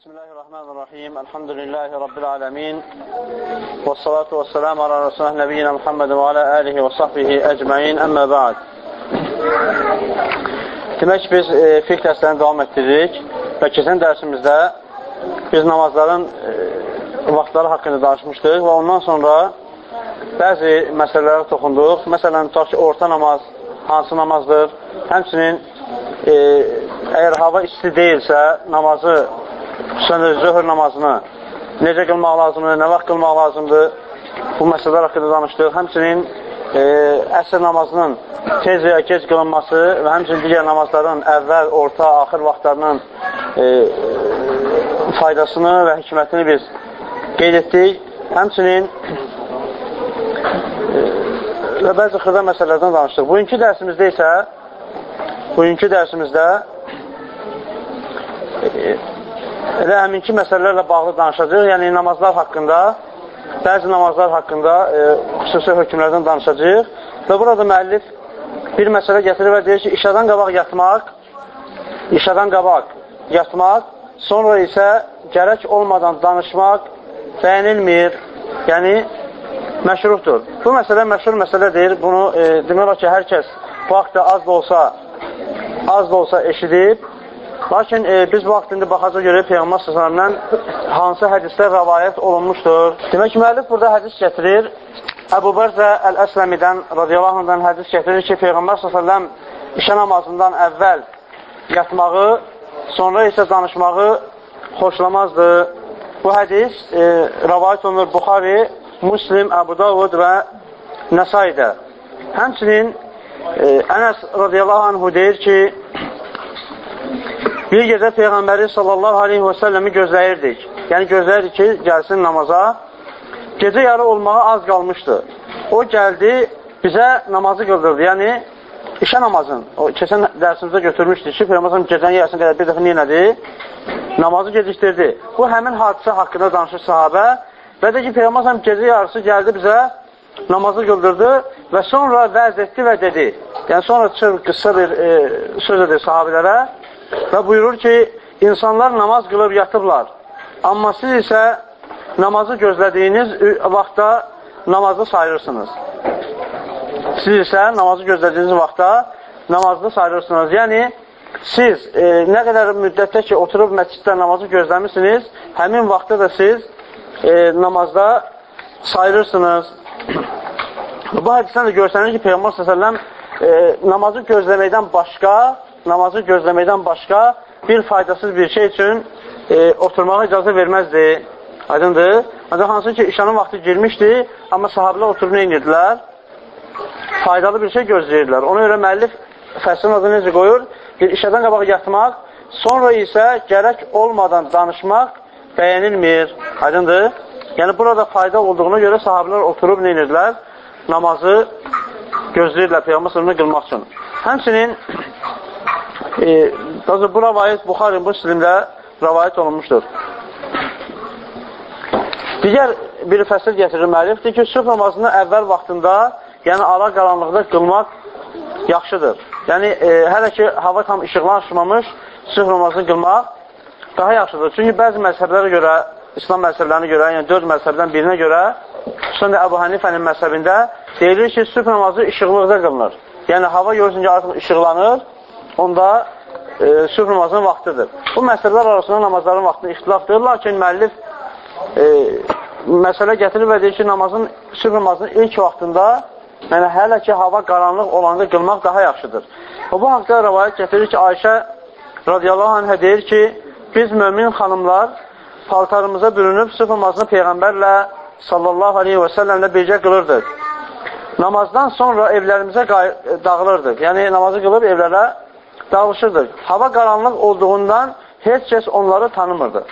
Bismillahirrahmanirrahim. Elhamdülillahi Rabbil alemin. Və salatu və selamu ala Resulullah Nəbiyyina Muhammed və alə alihi və sahbihi əcməin. Əmmə bə'd. Demək biz e, fiqh dərslərini davam etdiririk və keçən dərsimizdə biz namazların e, vaxtları haqqında danışmışdıq və ondan sonra bəzi məsələlərə toxunduq. Məsələn, tutaq ki, orta namaz hansı namazdır? Həmçinin e, əgər hava isti deyilsə, namazı xüsusən də zöhr namazını necə qılmaq lazımdır, nə vaxt qılmaq lazımdır, bu məsələlər haqqında danışdıq. Həmçinin e, əsr namazının tez və ya gec qılınması və həmçinin digər namazların əvvəl, orta, axır vaxtlarının e, faydasını və hikmətini biz qeyd etdik. Həmçinin e, və bəzi xırda məsələlərdən danışdıq. Bugünkü dərsimizdə isə bugünkü dərsimizdə e, elə həminki məsələlərlə bağlı danışacaq, yəni namazlar haqqında, bəzi namazlar haqqında e, xüsusi hökmlərdən danışacaq və burada müəllif bir məsələ gətirir və deyir ki, işadan qabaq yatmaq, işadan qabaq yatmaq, sonra isə gərək olmadan danışmaq bəyənilmir, yəni məşruhdur. Bu məsələ məşhur məsələdir, bunu e, demək olar ki, hər kəs bu haqda az da olsa, az da olsa eşidib, Lakin e, biz vaxtında baxacaq görək Peyğəmbər s.ə.vədən hansı hədislər rəvayət olunmuşdur. Demək ki, müəllif burada hədis gətirir. Əbu Bərzə Əl-Əsləmidən radiyallahu anhdan hədis gətirir ki, Peyğəmbər s.ə.v işə namazından əvvəl yatmağı, sonra isə danışmağı xoşlamazdı. Bu hədis e, rəvayət olunur Buxari, Muslim, Əbu Davud və Nəsaidə. Həmçinin e, Ənəs radiyallahu anhu deyir ki, Bir gecə Peyğəmbəri sallallahu aleyhi və səlləmi gözləyirdik. Yəni gözləyirdik ki, gəlsin namaza. Gecə yarı olmağa az qalmışdı. O gəldi, bizə namazı qıldırdı. Yəni, işə namazın, o keçən dərsimizdə götürmüşdük ki, Peyğəmbər gecənin yarısına qədər bir dəfə neynədi? Namazı gecikdirdi. Bu, həmin hadisə haqqında danışır sahabə və də ki, Peyğəmbər gecə yarısı gəldi bizə namazı qıldırdı və sonra vəz etdi və dedi. Yəni, sonra çıxır qısa bir e, söz edir sahabilərə Və buyurur ki, insanlar namaz qılıb yatıblar. Amma siz isə namazı gözlədiyiniz vaxtda namazı sayırsınız. Siz isə namazı gözlədiyiniz vaxtda namazı sayırsınız. Yəni, siz e, nə qədər müddətdə ki, oturub məsciddə namazı gözləmişsiniz, həmin vaxtda da siz e, namazda sayırırsınız. Bu hədisdən də görsənir ki, Peyğəmbər s.ə.v e, namazı gözləməkdən başqa namazı gözləməkdən başqa bir faydasız bir şey üçün e, oturmağa icazə verməzdi. Aydındır. Ancaq hansı ki, işanın vaxtı girmişdi, amma sahabilər oturub nə edirdilər? Faydalı bir şey gözləyirdilər. Ona görə müəllif fəslin adı necə qoyur? Bir işədən qabaq yatmaq, sonra isə gərək olmadan danışmaq bəyənilmir. Aydındır. Yəni, burada fayda olduğuna görə sahabilər oturub nə edirdilər? Namazı gözləyirlər Peyğəmbər sınırını qılmaq üçün. Həmçinin e, bu rəvayət Buxari Müslimdə rəvayət olunmuşdur. Digər bir fəsil gətirir müəllifdir ki, sübh namazını əvvəl vaxtında, yəni ara qaranlıqda qılmaq yaxşıdır. Yəni, e, hələ ki, hava tam işıqlanışmamış, sübh namazını qılmaq daha yaxşıdır. Çünki bəzi məzhəblərə görə, İslam məzhəblərinə görə, yəni dörd məzhəbdən birinə görə, xüsusən də Əbu Hanifənin məzhəbində deyilir ki, sübh namazı işıqlıqda qılınır. Yəni, hava görürsün ki, artıq işıqlanır, onda e, sübh namazının vaxtıdır. Bu məsələlər arasında namazların vaxtını ixtilafdır, lakin müəllif e, məsələ gətirir və deyir ki, namazın, sübh namazının ilk vaxtında, yəni hələ ki, hava qaranlıq olanda qılmaq daha yaxşıdır. Və bu haqda rəvayət gətirir ki, Ayşə radiyallahu anhə deyir ki, biz mömin xanımlar paltarımıza bürünüb sübh namazını Peyğəmbərlə sallallahu aleyhi və səlləmlə birgə qılırdıq. Namazdan sonra evlərimizə dağılırdıq. Yəni, namazı qılıb evlərə dağılışırdı. Hava qaranlıq olduğundan heç kəs onları tanımırdı.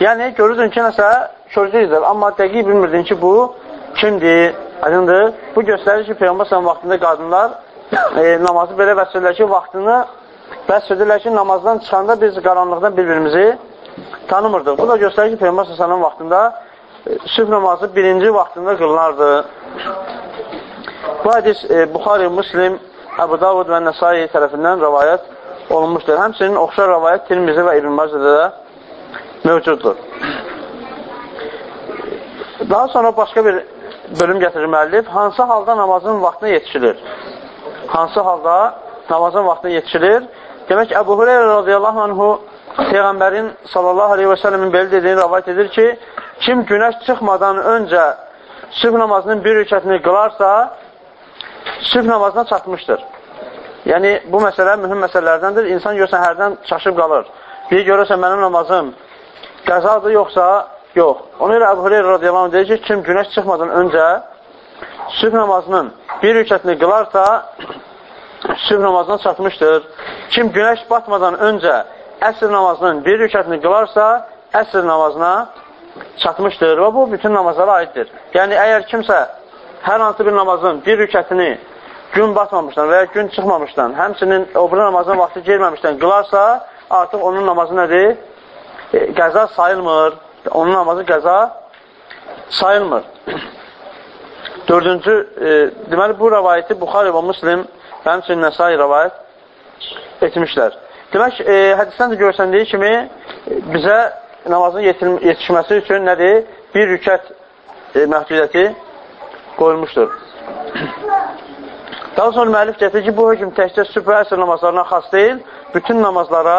Yəni, görürdün ki, nəsə körcəkdir, amma dəqiq bilmirdin ki, bu kimdir, aydındır. Bu göstərir ki, Peyğəmbər səhəm vaxtında qadınlar e, namazı belə vəsb edirlər ki, vaxtını vəsb edirlər ki, namazdan çıxanda biz qaranlıqdan bir-birimizi tanımırdıq. Bu da göstərir ki, Peyğəmbər səhəm vaxtında e, sübh namazı birinci vaxtında qılınardı. Bu hadis e, Buxari, Müslim, Əbu Davud və Nəsai tərəfindən rəvayət olunmuşdur. Həmçinin oxşar rəvayət Tirmizi və İbn Macədə də mövcuddur. Daha sonra başqa bir bölüm gətirir müəllif. Hansı halda namazın vaxtına yetişilir? Hansı halda namazın vaxtına yetişilir? Demək, Əbu Hüreyra radiyallahu anhu Peyğəmbərin sallallahu aleyhi və səlləmin belə dediyini rəvayət edir ki, kim günəş çıxmadan öncə sübh namazının bir rükətini qılarsa, sübh namazına çatmışdır. Yəni, bu məsələ mühüm məsələlərdəndir. İnsan görsən, hərdən çaşıb qalır. Bir görürsən, mənim namazım qəzadır, yoxsa yox. Ona görə Əbu Hüreyra radiyallahu anh deyir ki, kim günəş çıxmadan öncə sübh namazının bir rükətini qılarsa, sübh namazına çatmışdır. Kim günəş batmadan öncə əsr namazının bir rükətini qılarsa, əsr namazına çatmışdır və bu bütün namazlara aiddir. Yəni, əgər kimsə hər hansı bir namazın bir rükətini gün batmamışdan və ya gün çıxmamışdan, həmsinin o biri namazın vaxtı gelməmişdən qılarsa, artıq onun namazı nədir? E, qəza sayılmır. Onun namazı qəza sayılmır. Dördüncü, e, deməli, bu rəvayəti Buxari və Muslim həmçinin Nəsai rəvayət etmişlər. Demək, e, hədisdən də görsəndiyi kimi bizə namazın yetişməsi üçün nədir? Bir rükət e, məhdudiyyəti qoyulmuşdur. Daha sonra müəllif gətirir ki, bu hökm təkcə sübh əsr namazlarına xas deyil, bütün namazlara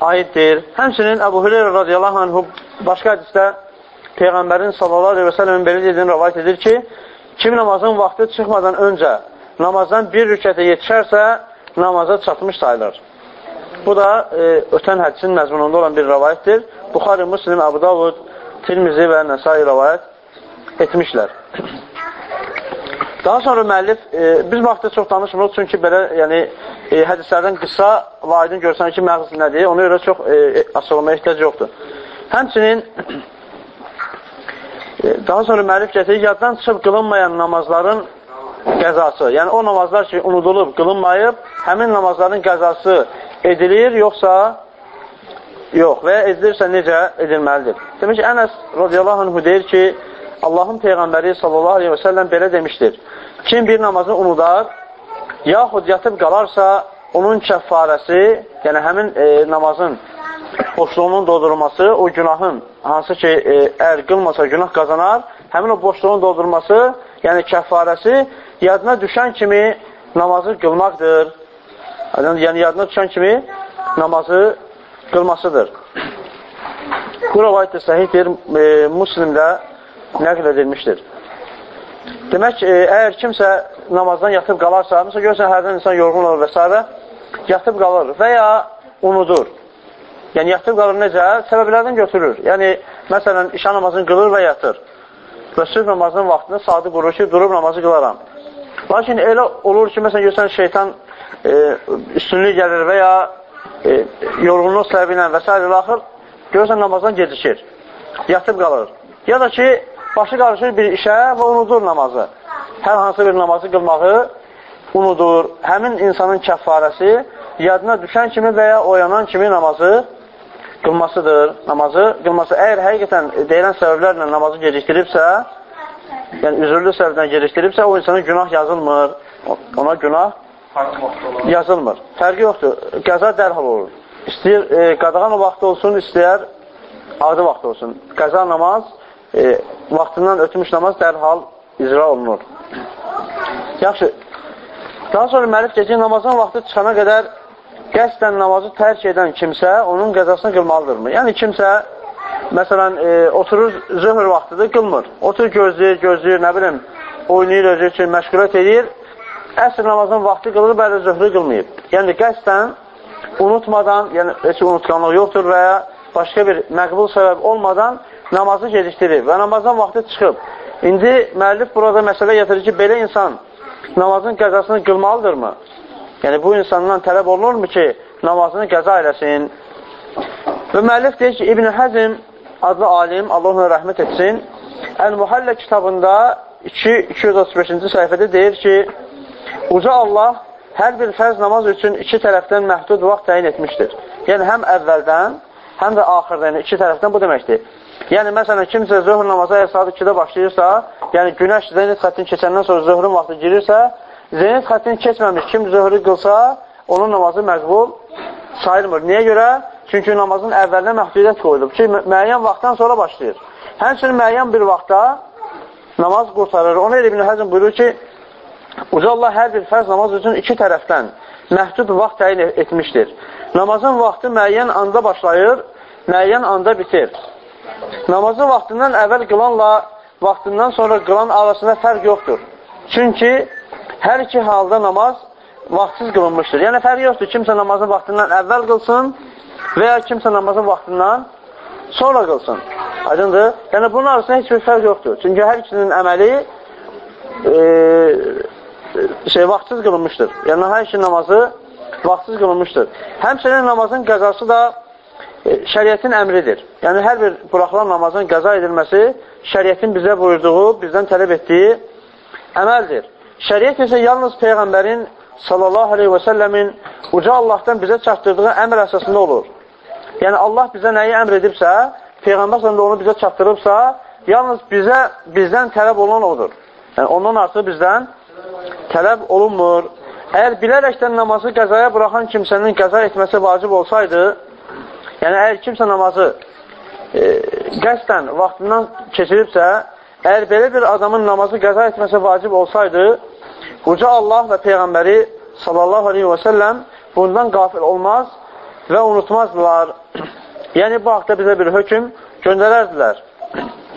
aiddir. Həmçinin Əbu Hüreyra radiyallahu anhu başqa hədisdə Peyğəmbərin sallallahu aleyhi və səlləmin belə dediyini rəvayət edir ki, kim namazın vaxtı çıxmadan öncə namazdan bir rükətə yetişərsə, namaza çatmış sayılır. Bu da e, ötən hədisin məzmununda olan bir rəvayətdir. Buxari, Müslim, Əbu Davud, Tirmizi və Nəsai rəvayət etmişlər. Daha sonra müəllif, e, biz vaxtda çox danışmırıq, çünki belə yəni, e, hədislərdən qısa və aydın görsən ki, məğz nədir, ona görə çox e, e, açılmaya ehtiyac yoxdur. Həmçinin e, daha sonra müəllif gətirir, yaddan çıxıb qılınmayan namazların qəzası, yəni o namazlar ki, unudulub, qılınmayıb, həmin namazların qəzası edilir, yoxsa yox və edilirsə necə edilməlidir. Ki, Ənəs radiyallahu anh deyir ki, Allahın Peyğəmbəri sallallahu aleyhi və səlləm belə demişdir. Kim bir namazı unudar, yaxud yatıb qalarsa, onun kəffarəsi, yəni həmin e, namazın boşluğunun doldurulması, o günahın, hansı ki, e, əgər qılmasa günah qazanar, həmin o boşluğun doldurulması, yəni kəffarəsi, yadına düşən kimi namazı qılmaqdır. Yəni, yadına düşən kimi namazı qılmasıdır. Bu rəvayət də səhiddir, e, muslimdə nəql edilmişdir. Demək, e, əgər kimsə namazdan yatıb qalarsa, məsələn, görürsən, hərdən insan yorğun olur və s. yatıb qalır və ya unudur. Yəni, yatıb qalır necə? Səbəblərdən götürür. Yəni, məsələn, işə namazını qılır və yatır. Və sürf namazının vaxtında sadı qurur ki, durub namazı qılaram. Lakin elə olur ki, məsələn, görürsən, şeytan e, üstünlük gəlir və ya e, yorğunluq səbəbi ilə və s. axır, görürsən, namazdan gecikir. Yatıb qalır. Ya da ki, başı qarışır bir işə və unudur namazı. Hər hansı bir namazı qılmağı unudur. Həmin insanın kəffarəsi yadına düşən kimi və ya oyanan kimi namazı qılmasıdır. Namazı qılması. Əgər həqiqətən deyilən səbəblərlə namazı gecikdiribsə, yəni üzürlü səbəbdən gecikdiribsə, o insanın günah yazılmır. Ona günah yazılmır. Fərqi yoxdur. Qəza dərhal olur. İstəyir e, qadağan o vaxt olsun, istəyər adi vaxt olsun. Qəza namaz e, vaxtından ötmüş namaz dərhal icra olunur. Yaxşı. Daha sonra məlif gecə namazın vaxtı çıxana qədər qəsdən namazı tərk edən kimsə onun qəzasını qılmalıdırmı? Yəni kimsə məsələn e, oturur zöhr vaxtıdır, qılmır. Oturur gözləyir, gözləyir, nə bilim, oynayır özü üçün, məşğulət edir. Əsr namazın vaxtı qılır, bəli zöhrü qılmayıb. Yəni qəsdən unutmadan, yəni heç unutqanlıq yoxdur və ya başqa bir məqbul səbəb olmadan namazı gecikdirir və namazdan vaxtı çıxıb. İndi müəllif burada məsələ gətirir ki, belə insan namazın qəzasını qılmalıdırmı? Yəni, bu insandan tələb olunurmu ki, namazını qəza eləsin? Və müəllif deyir ki, İbn-i Həzm adlı alim, Allah ona rəhmət etsin, Əl-Muhallə kitabında 235-ci səhifədə deyir ki, Uca Allah hər bir fərz namaz üçün iki tərəfdən məhdud vaxt təyin etmişdir. Yəni, həm əvvəldən, həm də axırdan, yəni iki tərəfdən bu deməkdir. Yəni, məsələn, kimsə zöhr namazı əgər saat 2-də başlayırsa, yəni günəş zenit xəttini keçəndən sonra zöhrün vaxtı girirsə, zenit xəttini keçməmiş kim zöhrü qılsa, onun namazı məqbul sayılmır. Niyə görə? Çünki namazın əvvəlinə məhdudiyyət qoyulub ki, müəyyən vaxtdan sonra başlayır. Həmçinin müəyyən bir vaxtda namaz qurtarır. Ona elə İbn Həzm buyurur ki, Uca Allah hər bir fərz namaz üçün iki tərəfdən məhdud vaxt təyin etmişdir. Namazın vaxtı müəyyən anda başlayır, müəyyən anda bitir. Namazı vaxtından əvvəl qılanla vaxtından sonra qılan arasında fərq yoxdur. Çünki hər iki halda namaz vaxtsız qılınmışdır. Yəni, fərq yoxdur. Kimsə namazı vaxtından əvvəl qılsın və ya kimsə namazı vaxtından sonra qılsın. Aydındır? Yəni, bunun arasında heç bir fərq yoxdur. Çünki hər ikisinin əməli e, şey, vaxtsız qılınmışdır. Yəni, hər iki namazı vaxtsız qılınmışdır. Həmçinin namazın qəzası da e, şəriətin əmridir. Yəni, hər bir buraxılan namazın qəza edilməsi şəriətin bizə buyurduğu, bizdən tələb etdiyi əməldir. Şəriət isə yalnız Peyğəmbərin sallallahu aleyhi və səlləmin uca Allahdan bizə çatdırdığı əmr əsasında olur. Yəni, Allah bizə nəyi əmr edibsə, Peyğəmbər sənə onu bizə çatdırıbsa, yalnız bizə, bizdən tələb olan odur. Yəni, ondan artıq bizdən tələb olunmur. Əgər bilərəkdən namazı qəzaya buraxan kimsənin qəza etməsi vacib olsaydı, yəni əgər kimsə namazı e, qəsdən vaxtından keçiribsə, əgər belə bir adamın namazı qəza etməsi vacib olsaydı, Uca Allah və Peyğəmbəri sallallahu aleyhi və səlləm bundan qafil olmaz və unutmazdılar. yəni, bu haqda bizə bir hökum göndərərdilər.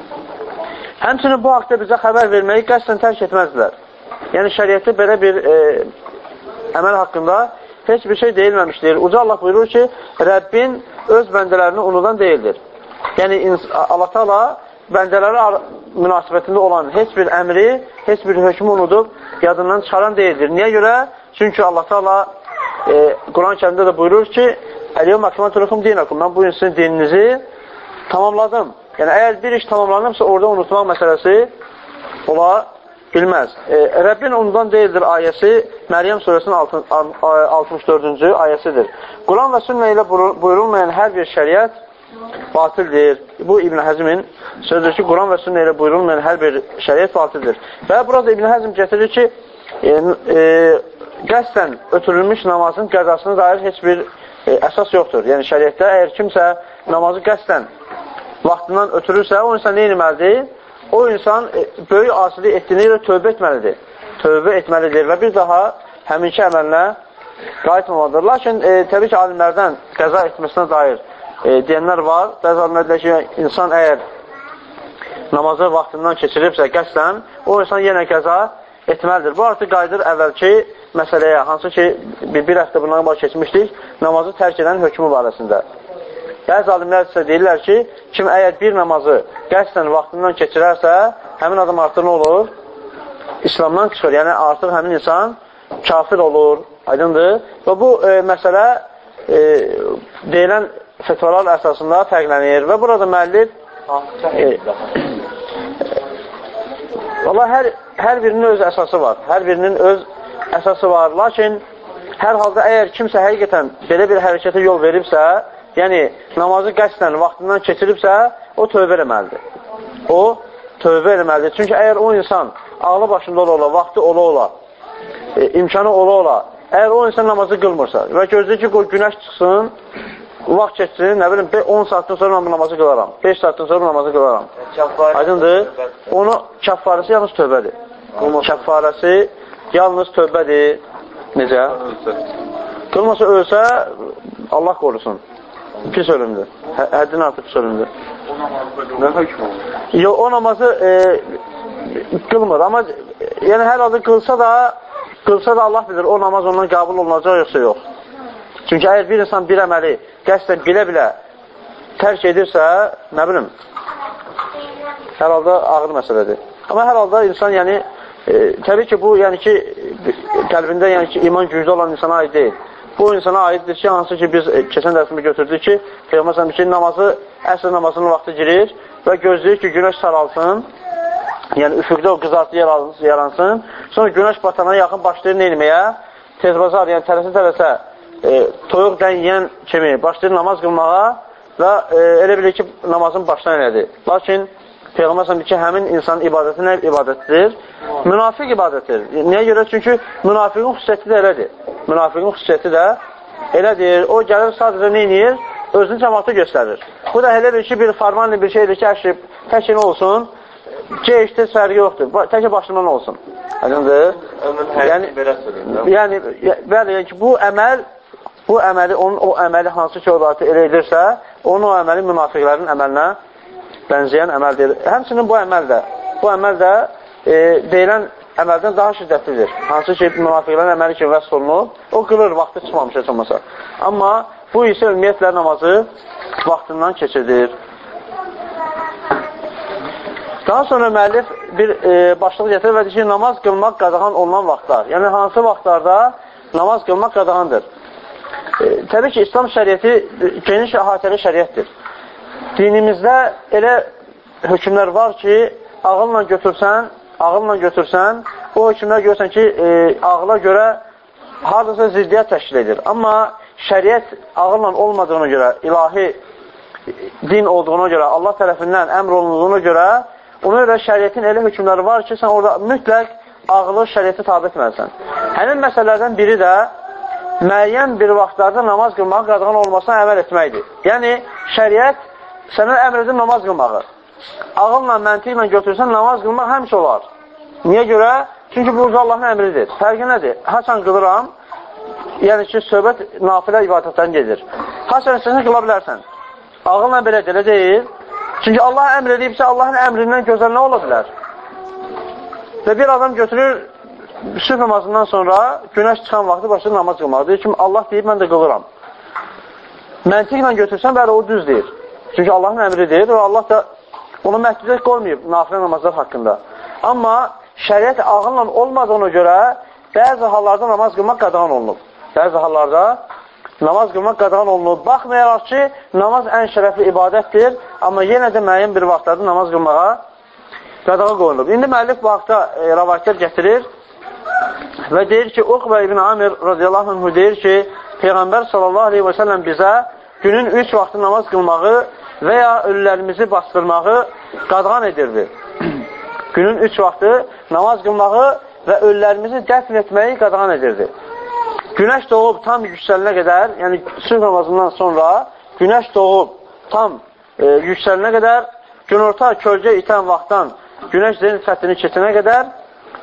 Həmçinin bu haqda bizə xəbər verməyi qəsdən tərk etməzdilər. Yəni, şəriyyətdə belə bir e, əməl haqqında heç bir şey deyilməmişdir. Uca Allah buyurur ki, Rəbbin öz bəndələrini unudan deyildir. Yəni, Allah-u Teala bəndələri münasibətində olan heç bir əmri, heç bir hökmü unudub yadından çıxaran deyildir. Niyə görə? Çünki Allah Teala e, Quran-ı kərimdə də buyurur ki, Əliyyəm akmətulukum dinakum. Mən bu gün sizin dininizi tamamladım. Yəni, əgər bir iş tamamlanırsa, orada unutmaq məsələsi ola bilməz. E, Rəbbin ondan deyildir ayəsi Məryəm surəsinin 64-cü ayəsidir. Quran və sünnə ilə buyurulmayan hər bir şəriət batildir. Bu İbn Həzmin sözüdür ki, Quran və sünnə ilə buyurulmayan hər bir şəriət batildir. Və burada İbn Həzm gətirir ki, e, e, qəsdən ötürülmüş namazın qəzasına dair heç bir e, əsas yoxdur. Yəni şəriətdə əgər kimsə namazı qəsdən vaxtından ötürürsə, o insan nə etməlidir? O insan e, böyük asilik etdiyini ilə tövbə etməlidir. Tövbə etməlidir və bir daha həminki əməlinə qayıtmamalıdır. Lakin e, təbii ki, alimlərdən qəza etməsinə dair e, deyənlər var. Bəzi alimlər ki, insan əgər namazı vaxtından keçiribsə qəsdən, o insan yenə qəza etməlidir. Bu artıq qayıdır əvvəlki məsələyə, hansı ki, bir, bir həftə bundan baş keçmişdik, namazı tərk edən hökmü barəsində. Bəzi alimlər isə deyirlər ki, kim əgər bir namazı qəsdən vaxtından keçirərsə, həmin adam artıq nə olur? İslamdan çıxır. Yəni, artıq həmin insan kafir olur, aydındır. Və bu e, məsələ e, deyilən fetvalar əsasında fərqlənir və burada müəllif e, Valla hər, hər birinin öz əsası var. Hər birinin öz əsası var. Lakin hər halda əgər kimsə həqiqətən belə bir hərəkətə yol veribsə, yəni namazı qəsdən vaxtından keçiribsə, o tövbə eləməlidir. O tövbə eləməlidir. Çünki əgər o insan ağlı başında ola ola, vaxtı ola ola, e, imkanı ola ola, əgər o insan namazı qılmırsa və gözləyir ki, günəş çıxsın, vaxt keçsin, nə bilim, 10 saatdan sonra mən namazı qılaram, 5 saatdan sonra namazı qılaram. Aydındır? Onu kəffarəsi yalnız tövbədir. Kəffarəsi yalnız tövbədir. Necə? Qılmasa ölsə, Allah qorusun. Pis ölümdür. Hə, həddindən artıq pis ölümdür. Nə hökm olur? Yox, o namazı e, qılmır. Amma yəni hər halda qılsa da, qılsa da Allah bilir, o namaz ondan qəbul olunacaq yoxsa yox. Çünki əgər bir insan bir əməli qəsdən bilə-bilə tərk edirsə, nə bilim, hər halda ağır məsələdir. Amma hər halda insan, yəni, e, təbii ki, bu, yəni ki, qəlbində, yəni ki, iman güclü olan insana aid deyil. Bu insana aiddir ki, hansı ki, biz e, keçən dərsimi götürdük ki, Peyğəmbər ki, namazı, əsr namazının vaxtı girir və gözləyir ki, günəş saralsın, yəni üfüqdə o qızartı yaransın, sonra günəş batana yaxın başlayır nə etməyə? Tezbazar, yəni tələsə-tələsə e, toyuq dən yeyən kimi başlayır namaz qılmağa və e, elə bilir ki, namazın başdan elədi. Lakin Peyğəmbər sallallahu ki, həmin insanın ibadəti nə ibadətdir? Münafiq ibadətdir. Niyə görə? Çünki münafiqin xüsusiyyəti də elədir. Münafiqin xüsusiyyəti də elədir. O gəlir sadəcə nə edir? özünü cəmaata göstərir. Bu da elə bir ki, bir farmanlı bir şeydir ki, əşib, tək nə olsun, geyişdir, fərqi yoxdur. Tək başından olsun. Aydındır? Yəni, yəni, bəli, yəni ki, bu əməl, bu əməli, onun o əməli hansı ki, o zatı elə edirsə, onun o əməli münafiqlərin əməlinə bənzəyən əməldir. Həmçinin bu əməl də, bu əməl də e, deyilən əməldən daha şiddətlidir. Hansı ki, münafiqlərin əməli kimi vəsf olunub, o qılır vaxtı çıxmamış heç olmasa. Amma bu isə ümumiyyətlə namazı vaxtından keçirdir. Daha sonra müəllif bir e, başlıq gətirir və deyir ki, namaz qılmaq qadağan olunan vaxtlar. Yəni, hansı vaxtlarda namaz qılmaq qadağandır? E, təbii ki, İslam şəriyyəti geniş əhatəli şəriyyətdir. Dinimizdə elə hökmlər var ki, ağılla götürsən, ağılla götürsən, o hökmlər görürsən ki, e, ağıla görə haradasa ziddiyyət təşkil edir. Amma şəriət ağılla olmadığına görə, ilahi din olduğuna görə, Allah tərəfindən əmr olunduğuna görə Ona görə şəriyyətin elə hökmləri var ki, sən orada mütləq ağılı şəriyyəti tabi etməlisən. Həmin məsələlərdən biri də müəyyən bir vaxtlarda namaz qılmağın qadağan olmasına əməl etməkdir. Yəni, şəriyyət sənə əmr edir namaz qılmağı. Ağılla, məntiqlə götürsən, namaz qılmaq həmişə olar. Niyə görə? Çünki bu Allahın əmridir. Fərqi nədir? Haçan qılıram, yəni ki, söhbət nafilə ibadətdən gedir. Haçan istəsən qıla bilərsən. Ağılla belə elə deyil. Çünki Allah əmr edibsə, Allahın əmrindən gözəl nə ola bilər? Və bir adam götürür, sübh namazından sonra günəş çıxan vaxtı başlayır namaz qılmağa. Deyir ki, Allah deyib, mən də qılıram. Məntiqlə götürsən, bəli, o düz deyir. Çünki Allahın əmridir və Allah da onu məhdudiyyət qoymayıb nafilə namazlar haqqında. Amma şəriət ağınla olmadığına görə bəzi hallarda namaz qılmaq qadağan olunub. Bəzi hallarda namaz qılmaq qadağan olunur. Baxmayaraq ki, namaz ən şərəfli ibadətdir, amma yenə də müəyyən bir vaxtlarda namaz qılmağa qadağa qoyulub. İndi müəllif bu haqda e, rəvayətlər gətirir və deyir ki, Uqbə ibn Amir radiyallahu anh deyir ki, Peyğəmbər sallallahu aleyhi və səlləm bizə günün üç vaxtı namaz qılmağı və ya ölülərimizi bastırmağı qadağan edirdi. günün üç vaxtı namaz qılmağı və ölülərimizi dəfn etməyi qadağan edirdi. Günəş doğub tam yüksəlinə qədər, yəni sübh namazından sonra günəş doğub tam e, yüksəlinə qədər, günorta kölgə itən vaxtdan günəş zenit xəttini keçənə qədər,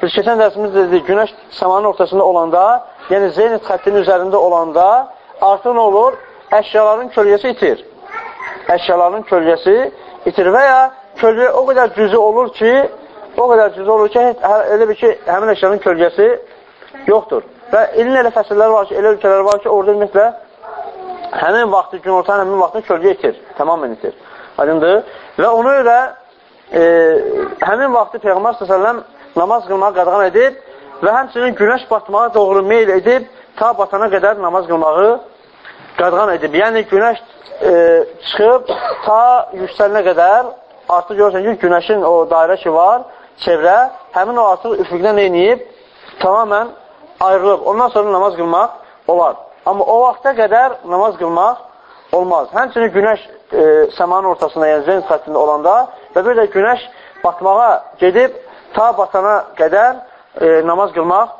biz keçən dərsimizdə dedik, günəş səmanın ortasında olanda, yəni zenit xəttinin üzərində olanda artıq nə olur? Əşyaların kölgəsi itir. Əşyaların kölgəsi itir və ya kölgə o qədər cüzü olur ki, o qədər cüzü olur ki, elə bir ki, həmin əşyanın kölgəsi yoxdur. Və ilin elə fəsilləri var ki, elə ölkələr var ki, orada ümumiyyətlə həmin vaxtı, gün ortanın həmin vaxtını kölgə itir, tamamən itir. Aydındır? Və ona görə e, həmin vaxtı Peyğəmbər s.ə.v namaz qılmağı qadağan edib və həmçinin günəş batmağa doğru meyl edib ta batana qədər namaz qılmağı qadağan edib. Yəni, günəş e, çıxıb ta yüksəlinə qədər artıq görürsən ki, günəşin o dairə ki var, çevrə, həmin o artıq üfüqdən neyniyib, tamamən ayrılıb. Ondan sonra namaz qılmaq olar. Amma o vaxta qədər namaz qılmaq olmaz. Həmçinin günəş e, səmanın ortasında, yəni zəyn xəttində olanda və bir də günəş batmağa gedib ta batana qədər e, namaz qılmaq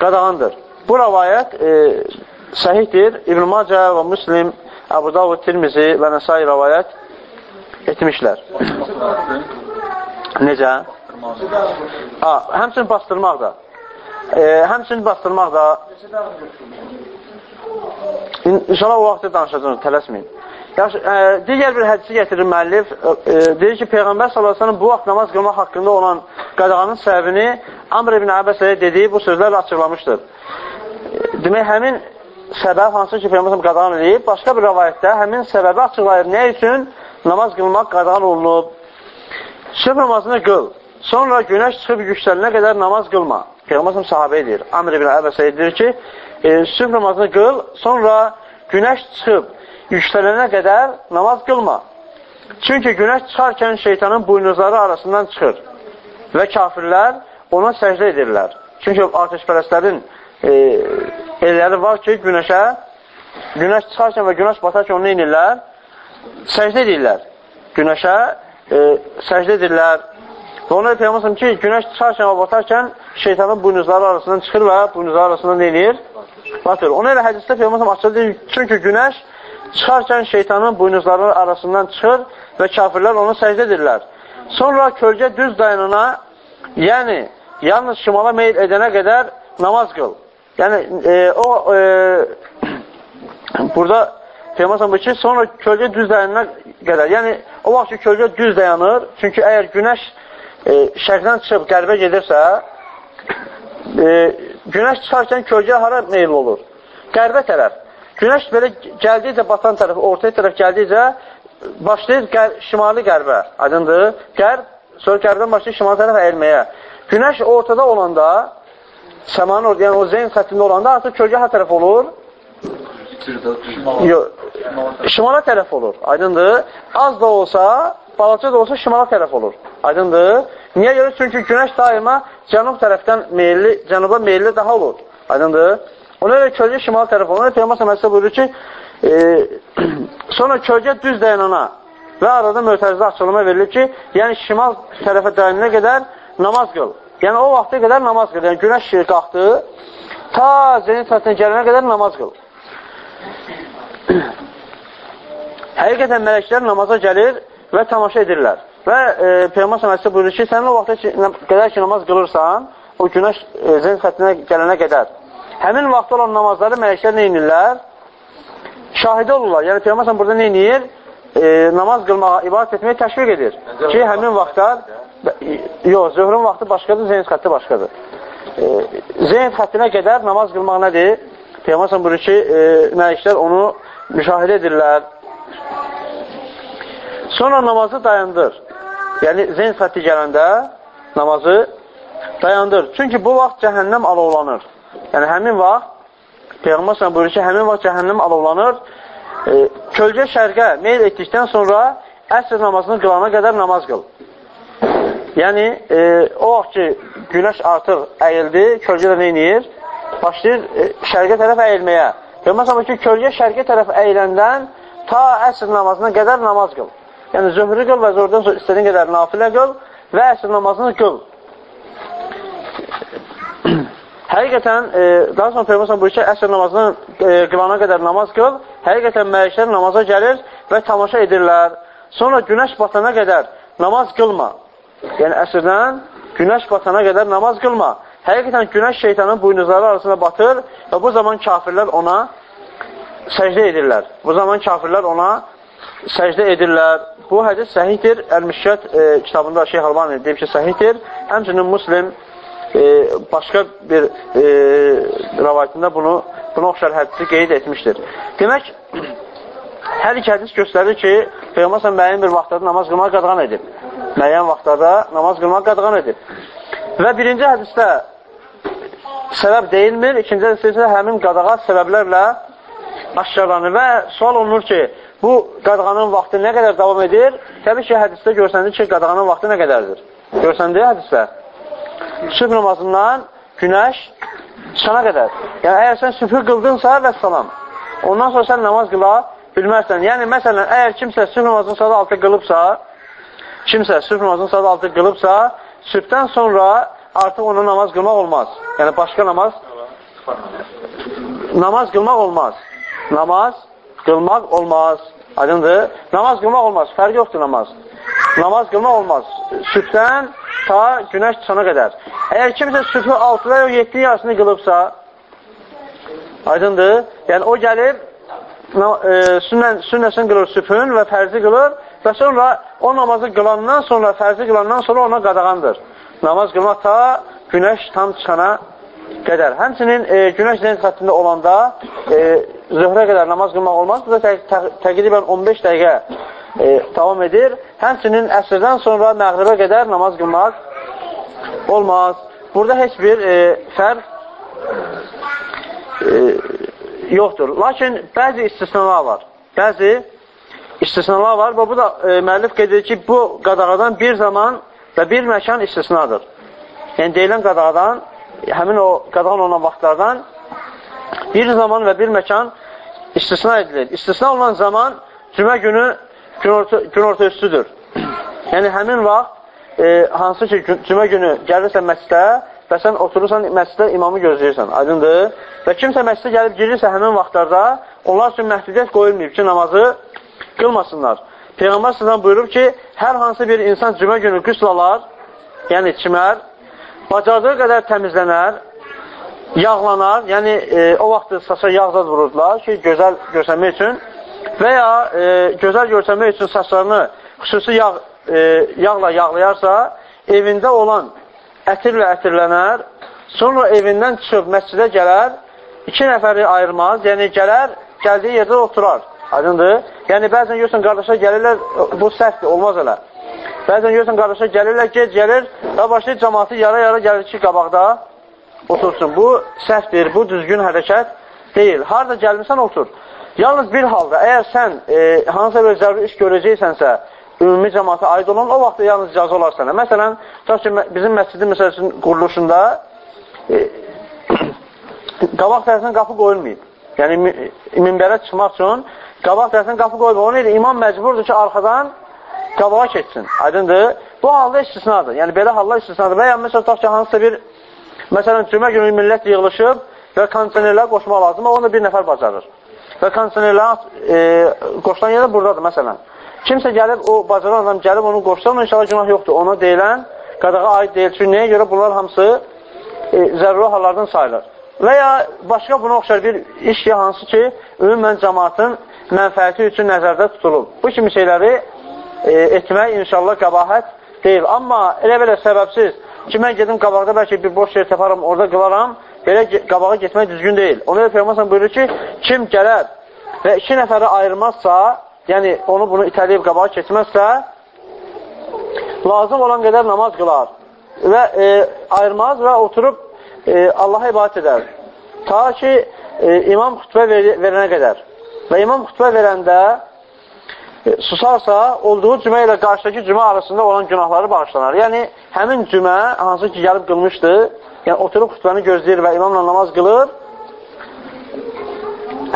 qadağandır. Bu rəvayət e, səhihdir. İbn-i Macə və Müslim, Əbu Davud, Tirmizi və Nəsai rəvayət etmişlər. Necə? Ha, həmçinin bastırmaq da. E, həmçinin bastırmaq da İnşallah o vaxtda danışacağız, tələsməyin. Yaxşı, e, digər bir hədisi gətirir müəllif. E, deyir ki, Peyğəmbər sallallahu bu vaxt namaz qılmaq haqqında olan qadağanın səbəbini Amr ibn Əbəsəyə dediyi bu sözlərlə açıqlamışdır. E, demək, həmin səbəb hansı ki, Peyğəmbər qadağan edib, başqa bir rəvayətdə həmin səbəbi açıqlayır. Nə üçün namaz qılmaq qadağan olunub? Şübh namazını qıl. Sonra günəş çıxıb yüksəlinə qədər namaz qılma. Peyğəmbər sahabə edir. Amr ibn Əbəsə edir ki, e, sübh namazını qıl, sonra günəş çıxıb yüksələnə qədər namaz qılma. Çünki günəş çıxarkən şeytanın buynuzları arasından çıxır və kafirlər ona səcdə edirlər. Çünki ateşpərəstlərin e, elləri var ki, günəşə günəş çıxarkən və günəş batarkən onu inirlər, səcdə edirlər. Günəşə e, səcdə edirlər, Və ona Peyğəmbər ki, günəş çıxarkən və batarkən şeytanın buynuzları arasından çıxır və buynuzları arasından neyir? Batır. Ona elə hədisdə Peyğəmbər açıq deyir, çünki günəş çıxarkən şeytanın buynuzları arasından çıxır və kafirlər onu səcdə edirlər. Sonra kölgə düz dayanana, yəni yalnız şimala meyil edənə qədər namaz qıl. Yəni, e, o e, burada Peyğəmbər ki, sonra kölgə düz dayanana qədər. Yəni, o vaxt ki, kölgə düz dayanır, çünki əgər günəş e, şərqdən çıxıb qərbə gedirsə, e, günəş çıxarkən kölgə hara meyil olur? Qərbə tərəf. Günəş belə gəldikcə batan tərəf, ortaya tərəf gəldikcə başlayır qər şimali qərbə, aydındır? Qərb, sonra qərbdən başlayır şimali tərəf əyilməyə. Günəş ortada olanda, səmanın orada, yəni o zeyn xəttində olanda artıq kölgə hər tərəf olur? Yox, şimala tərəf olur, aydındır? Az da olsa, balaca da olsa şimala tərəf olur, aydındır? Niyə görə? Çünki günəş daima cənub tərəfdən meyilli, cənuba meyilli daha olur, aydındır? Ona görə kölgə şimal tərəf olur. Peyğəmbər məsələ buyurur ki, e, sonra kölgə düz dayanana və arada mötərizə açılma verilir ki, yəni şimal tərəfə dayanana qədər namaz qıl. Yəni o vaxta qədər namaz qıl. Yəni günəş qalxdı, ta zenit xəttinə gələnə qədər namaz qıl. Həqiqətən mələklər namaza gəlir və tamaşa edirlər. Və e, Peyğəmbər səməsi buyurur ki, sən o vaxta ki, qədər ki, namaz qılırsan, o günəş e, zenit xəttinə gələnə qədər həmin vaxtda olan namazları mələklər nə inirlər? Şahidi olurlar. Yəni, Peyğəmbər burada nə inir? E, namaz qılmağa, ibadət etməyə təşviq edir. Ki, həmin vaxtlar, yox, zöhrün vaxtı başqadır, zeynət xətti başqadır. E, zeynət xəttinə qədər namaz qılmaq nədir? Peyğəmbər buyurur ki, e, mələklər onu müşahidə edirlər. Sonra namazı dayandır. Yəni, zeynət xətti gələndə namazı dayandır. Çünki bu vaxt cəhənnəm alovlanır. Yəni, həmin vaxt, Peyğəmbər buyurur ki, həmin vaxt cəhənnəm alovlanır, e, kölgə şərqə meyl etdikdən sonra əsr namazını qılana qədər namaz qıl. Yəni, e, o vaxt ki, günəş artıq əyildi, kölgə də neyniyir? Başlayır e, şərqə tərəf əyilməyə. Peyğəmbər sənə ki, kölgə şərqə tərəf əyiləndən ta əsr namazına qədər namaz qıl. Yəni, zöhrü qıl və zordan sonra istədiyin qədər nafilə qıl və əsr namazını qıl. Həqiqətən, e, daha sonra Peyğəmbər buyurur ki, əsr namazını e, qılana qədər namaz qıl, həqiqətən mələklər namaza gəlir və tamaşa edirlər. Sonra günəş batana qədər namaz qılma. Yəni, əsrdən günəş batana qədər namaz qılma. Həqiqətən, günəş şeytanın buynuzları arasında batır və bu zaman kafirlər ona səcdə edirlər. Bu zaman kafirlər ona səcdə edirlər. Bu hədis səhihdir. Əl-Müşkət e, kitabında Şeyh Albani deyib ki, səhihdir. Həmçinin Muslim e, başqa bir e, rəvayətində bunu buna oxşar hədisi qeyd etmişdir. Demək, hər iki hədis göstərir ki, Peyğəmbər müəyyən bir vaxtlarda namaz qılmaq qadğan edib. Müəyyən vaxtlarda namaz qılmaq qadğan edib. Və birinci hədisdə səbəb deyilmir, ikinci hədisdə isə həmin qadağa səbəblərlə aşkarlanır və sual olunur ki, bu qadağanın vaxtı nə qədər davam edir? Təbii ki, hədisdə görsəndir ki, qadağanın vaxtı nə qədərdir? Görsəndir hədisdə? sübh namazından günəş çıxana qədər. Yəni, əgər sən sübhü qıldınsa və salam, ondan sonra sən namaz qıla bilmərsən. Yəni, məsələn, əgər kimsə sübh namazını saat 6 qılıbsa, kimsə sübh namazını saat 6 qılıbsa, sübhdən sonra artıq ona namaz qılmaq olmaz. Yəni, başqa namaz namaz qılmaq olmaz. Namaz qılmaq olmaz. Aydındır? Namaz qılmaq olmaz. Fərq yoxdur namaz. Namaz qılmaq olmaz. Sübhdən ta günəş çıxana qədər. Əgər kimsə sübhü 6 və 7 yarısını qılıbsa, aydındır, yəni o gəlir, e, sünnə, sünnəsini qılır sübhün və fərzi qılır və sonra o namazı qılandan sonra, fərzi qılandan sonra ona qadağandır. Namaz qılmaq ta günəş tam çıxana qədər. Həmçinin e, günəş zəniz xəttində olanda e, zöhrə qədər namaz qılmaq olmaz. Bu da tə tə təqribən 15 dəqiqə e, davam edir. Həmçinin əsrdən sonra məğribə qədər namaz qılmaq olmaz. Burada heç bir e, fərq e, yoxdur. Lakin bəzi istisnalar var. Bəzi istisnalar var və bu da e, müəllif qeyd edir ki, bu qadağadan bir zaman və bir məkan istisnadır. Yəni, deyilən qadağadan, həmin o qadağan olan vaxtlardan bir zaman və bir məkan istisna edilir. İstisna olan zaman cümə günü günorta, günorta üstüdür. Yəni, həmin vaxt e, hansı ki, cümə günü gəlirsən məscidə və sən oturursan məscidə imamı gözləyirsən, aydındır? Və kimsə məscidə gəlib girirsə həmin vaxtlarda, onlar üçün məhdudiyyət qoyulmayıb ki, namazı qılmasınlar. Peyğəmbər sizdən buyurub ki, hər hansı bir insan cümə günü qüsl alar, yəni çimər, bacardığı qədər təmizlənər, yağlanar, yəni e, o vaxt saça yağ zad vururdular ki, gözəl görsənmək üçün və ya e, gözəl görsənmək üçün saçlarını xüsusi yağ, e, yağla yağlayarsa, evində olan ətirlə ətirlənər, sonra evindən çıxıb məscidə gələr, iki nəfəri ayırmaz, yəni gələr, gəldiyi yerdə oturar. Aydındır? Yəni, bəzən görürsən, qardaşlar gəlirlər, bu səhvdir, olmaz elə. Bəzən görürsən, qardaşlar gəlirlər, gec gəlir və başlayır cəmatı yara-yara gəlir ki, qabaqda otursun. Bu səhvdir, bu düzgün hərəkət deyil. Harada gəlmirsən, otur. Yalnız bir halda, əgər sən e, hansısa bir zəruri iş görəcəksənsə, ümumi cəmaata aid olan, o vaxt yalnız icazə olar sənə. Məsələn, ki, bizim məscidin məsələsinin quruluşunda e, qabaq tərəfindən qapı qoyulmayıb. Yəni, minbərə çıxmaq üçün qabaq tərəfindən qapı qoyulmayıb. Onun ilə imam məcburdur ki, arxadan qabağa keçsin. Aydındır? Bu halda istisnadır. Yəni, belə hallar istisnadır. Və ya məsələn, tutaq ki, hansısa bir, məsələn, cümə günü millət yığılışıb və kondisionerlər qoşmaq lazım, onu da bir nəfər bacarır və kondisionerlərin e, qoşulan yerdə buradadır, məsələn. Kimsə gəlib, o bacaran adam gəlib onu qoşsa, onun inşallah günah yoxdur. Ona deyilən qadağa aid deyil. Çünki nəyə görə bunlar hamısı e, zəruri hallardan sayılır. Və ya başqa buna oxşar bir iş ki, hansı ki, ümumən cəmatın mənfəəti üçün nəzərdə tutulub. Bu kimi şeyləri e, etmək inşallah qəbahət deyil. Amma elə belə səbəbsiz ki, mən gedim qabaqda bəlkə bir boş yer təparım, orada qılaram, belə qabağa getmək düzgün deyil. Ona da Peyğəmbər buyurur ki, kim gələr və iki nəfəri ayırmazsa, yəni onu bunu itələyib qabağa keçməzsə, lazım olan qədər namaz qılar və e, ayırmaz və oturub e, Allaha ibadət edər. Ta ki, e, imam xütbə ver verənə qədər. Və imam xütbə verəndə e, susarsa, olduğu cümə ilə qarşıdakı cümə arasında olan günahları bağışlanar. Yəni, həmin cümə, hansı ki, gəlib qılmışdı, yəni oturub xütbəni gözləyir və imamla namaz qılır,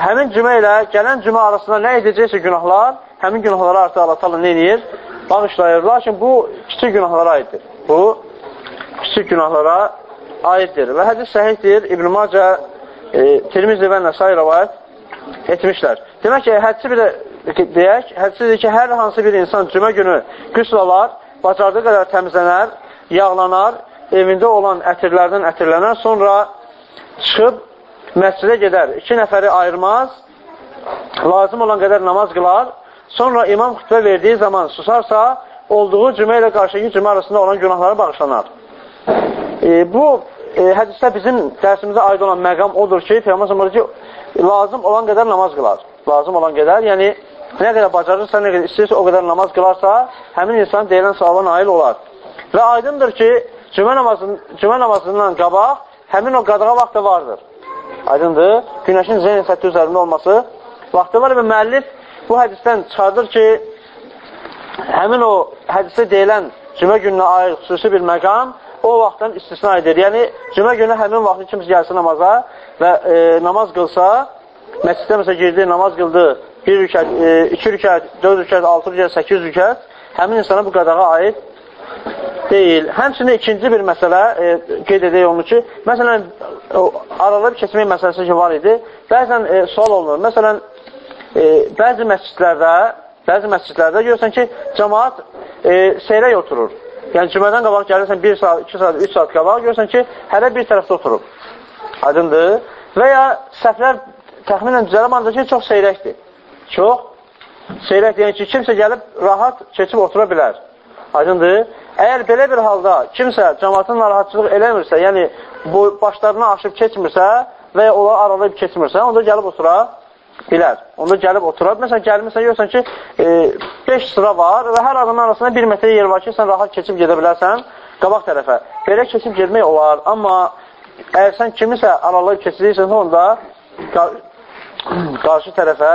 həmin cümə ilə gələn cümə arasında nə edəcəksə günahlar, həmin günahları artıq Allah talı nə edir? Bağışlayır. Lakin bu kiçik günahlara aiddir. Bu kiçik günahlara aiddir. Və hədis səhihdir. İbn-i Macə, e, Tirmizi və Nəsai rəvayət etmişlər. Demək ki, hədisi bir də deyək, hədisidir ki, hər hansı bir insan cümə günü qüsl alar, bacardığı qədər təmizlənər, yağlanar, evində olan ətirlərdən ətirlənər, sonra çıxıb məscidə gedər, iki nəfəri ayırmaz, lazım olan qədər namaz qılar, sonra imam xütbə verdiyi zaman susarsa, olduğu cümə ilə qarşıki cümə arasında olan günahları bağışlanar. E, bu e, hədisdə bizim dərsimizə aid olan məqam odur ki, Peyğəmbər ki, lazım olan qədər namaz qılar. Lazım olan qədər, yəni nə qədər bacarırsa, nə qədər istəyirsə, o qədər namaz qılarsa, həmin insan deyilən savaba nail olar. Və aydındır ki, cümə, namazın, cümə namazından qabaq həmin o qadağa vaxtı vardır. Aydındır. Günəşin zeyn səthi üzərində olması vaxtı var və müəllif bu hədisdən çıxardır ki, həmin o hədisdə deyilən cümə gününə aid xüsusi bir məqam o vaxtdan istisna edir. Yəni, cümə günü həmin vaxtı kimsə gəlsin namaza və e, namaz qılsa, məsciddə məsələn girdi, namaz qıldı, 1 rükət, 2 e, rükət, 4 rükət, 6 rükət, 8 rükət, həmin insana bu qadağa aid deyil. Həmçinin ikinci bir məsələ e, qeyd edək onu ki, məsələn, aralayıb keçmək məsələsi ki, var idi. Bəzən e, sual olunur. Məsələn, e, bəzi məscidlərdə, bəzi məscidlərdə görürsən ki, cəmaat e, seyrək oturur. Yəni, cümədən qabaq gəlirsən 1 saat, 2 saat, 3 saat qabaq görürsən ki, hərə bir tərəfdə oturub. Aydındır. Və ya səhvlər təxminən düzələm ancaq ki, çox seyrəkdir. Çox seyrəkdir. Yəni ki, kimsə gəlib rahat keçib otura bilər. Aydındır. Əgər belə bir halda kimsə cəmatın narahatçılıq eləmirsə, yəni bu başlarına aşıb keçmirsə və ya onlar aralayıb keçmirsə, onda gəlib otura bilər. Onda gəlib oturar. Məsələn, gəlmirsən, yoxsan ki, 5 e, sıra var və hər adamın arasında 1 metrə yer var ki, sən rahat keçib gedə bilərsən qabaq tərəfə. Belə keçib girmək olar. Amma əgər sən kimisə aralayıb keçirirsən, onda qarşı tərəfə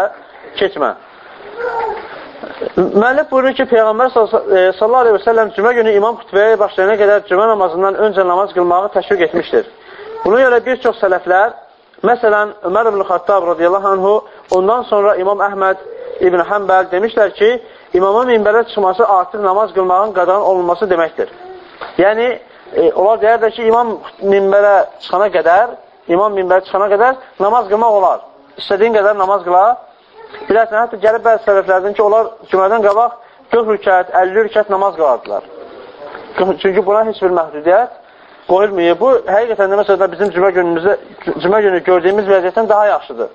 keçmə. Müəllif buyurur ki, Peyğəmbər sallallahu aleyhi və səlləm cümə günü imam xütbəyə başlayana qədər cümə namazından öncə namaz qılmağı təşviq etmişdir. Buna görə bir çox sələflər, məsələn, Ömər ibn Xattab radiyallahu anhu, ondan sonra İmam Əhməd ibn Həmbəl demişlər ki, imamın minbərə çıxması artıq namaz qılmağın qadağan olunması deməkdir. Yəni, e, onlar deyərlər ki, imam minbərə çıxana qədər, imam minbərə çıxana qədər namaz qılmaq olar. istədiyin qədər namaz qıla bilərsən. Hətta gəlib bəzi sələflərdən ki, onlar cümədən qabaq 40 rükət, 50 rükət namaz qılardılar. Çünki buna heç bir məhdudiyyət qoyulmuyor. Bu, həqiqətən də məsələn, bizim cümə günümüzdə, cümə günü gördüyümüz vəziyyətdən daha yaxşıdır.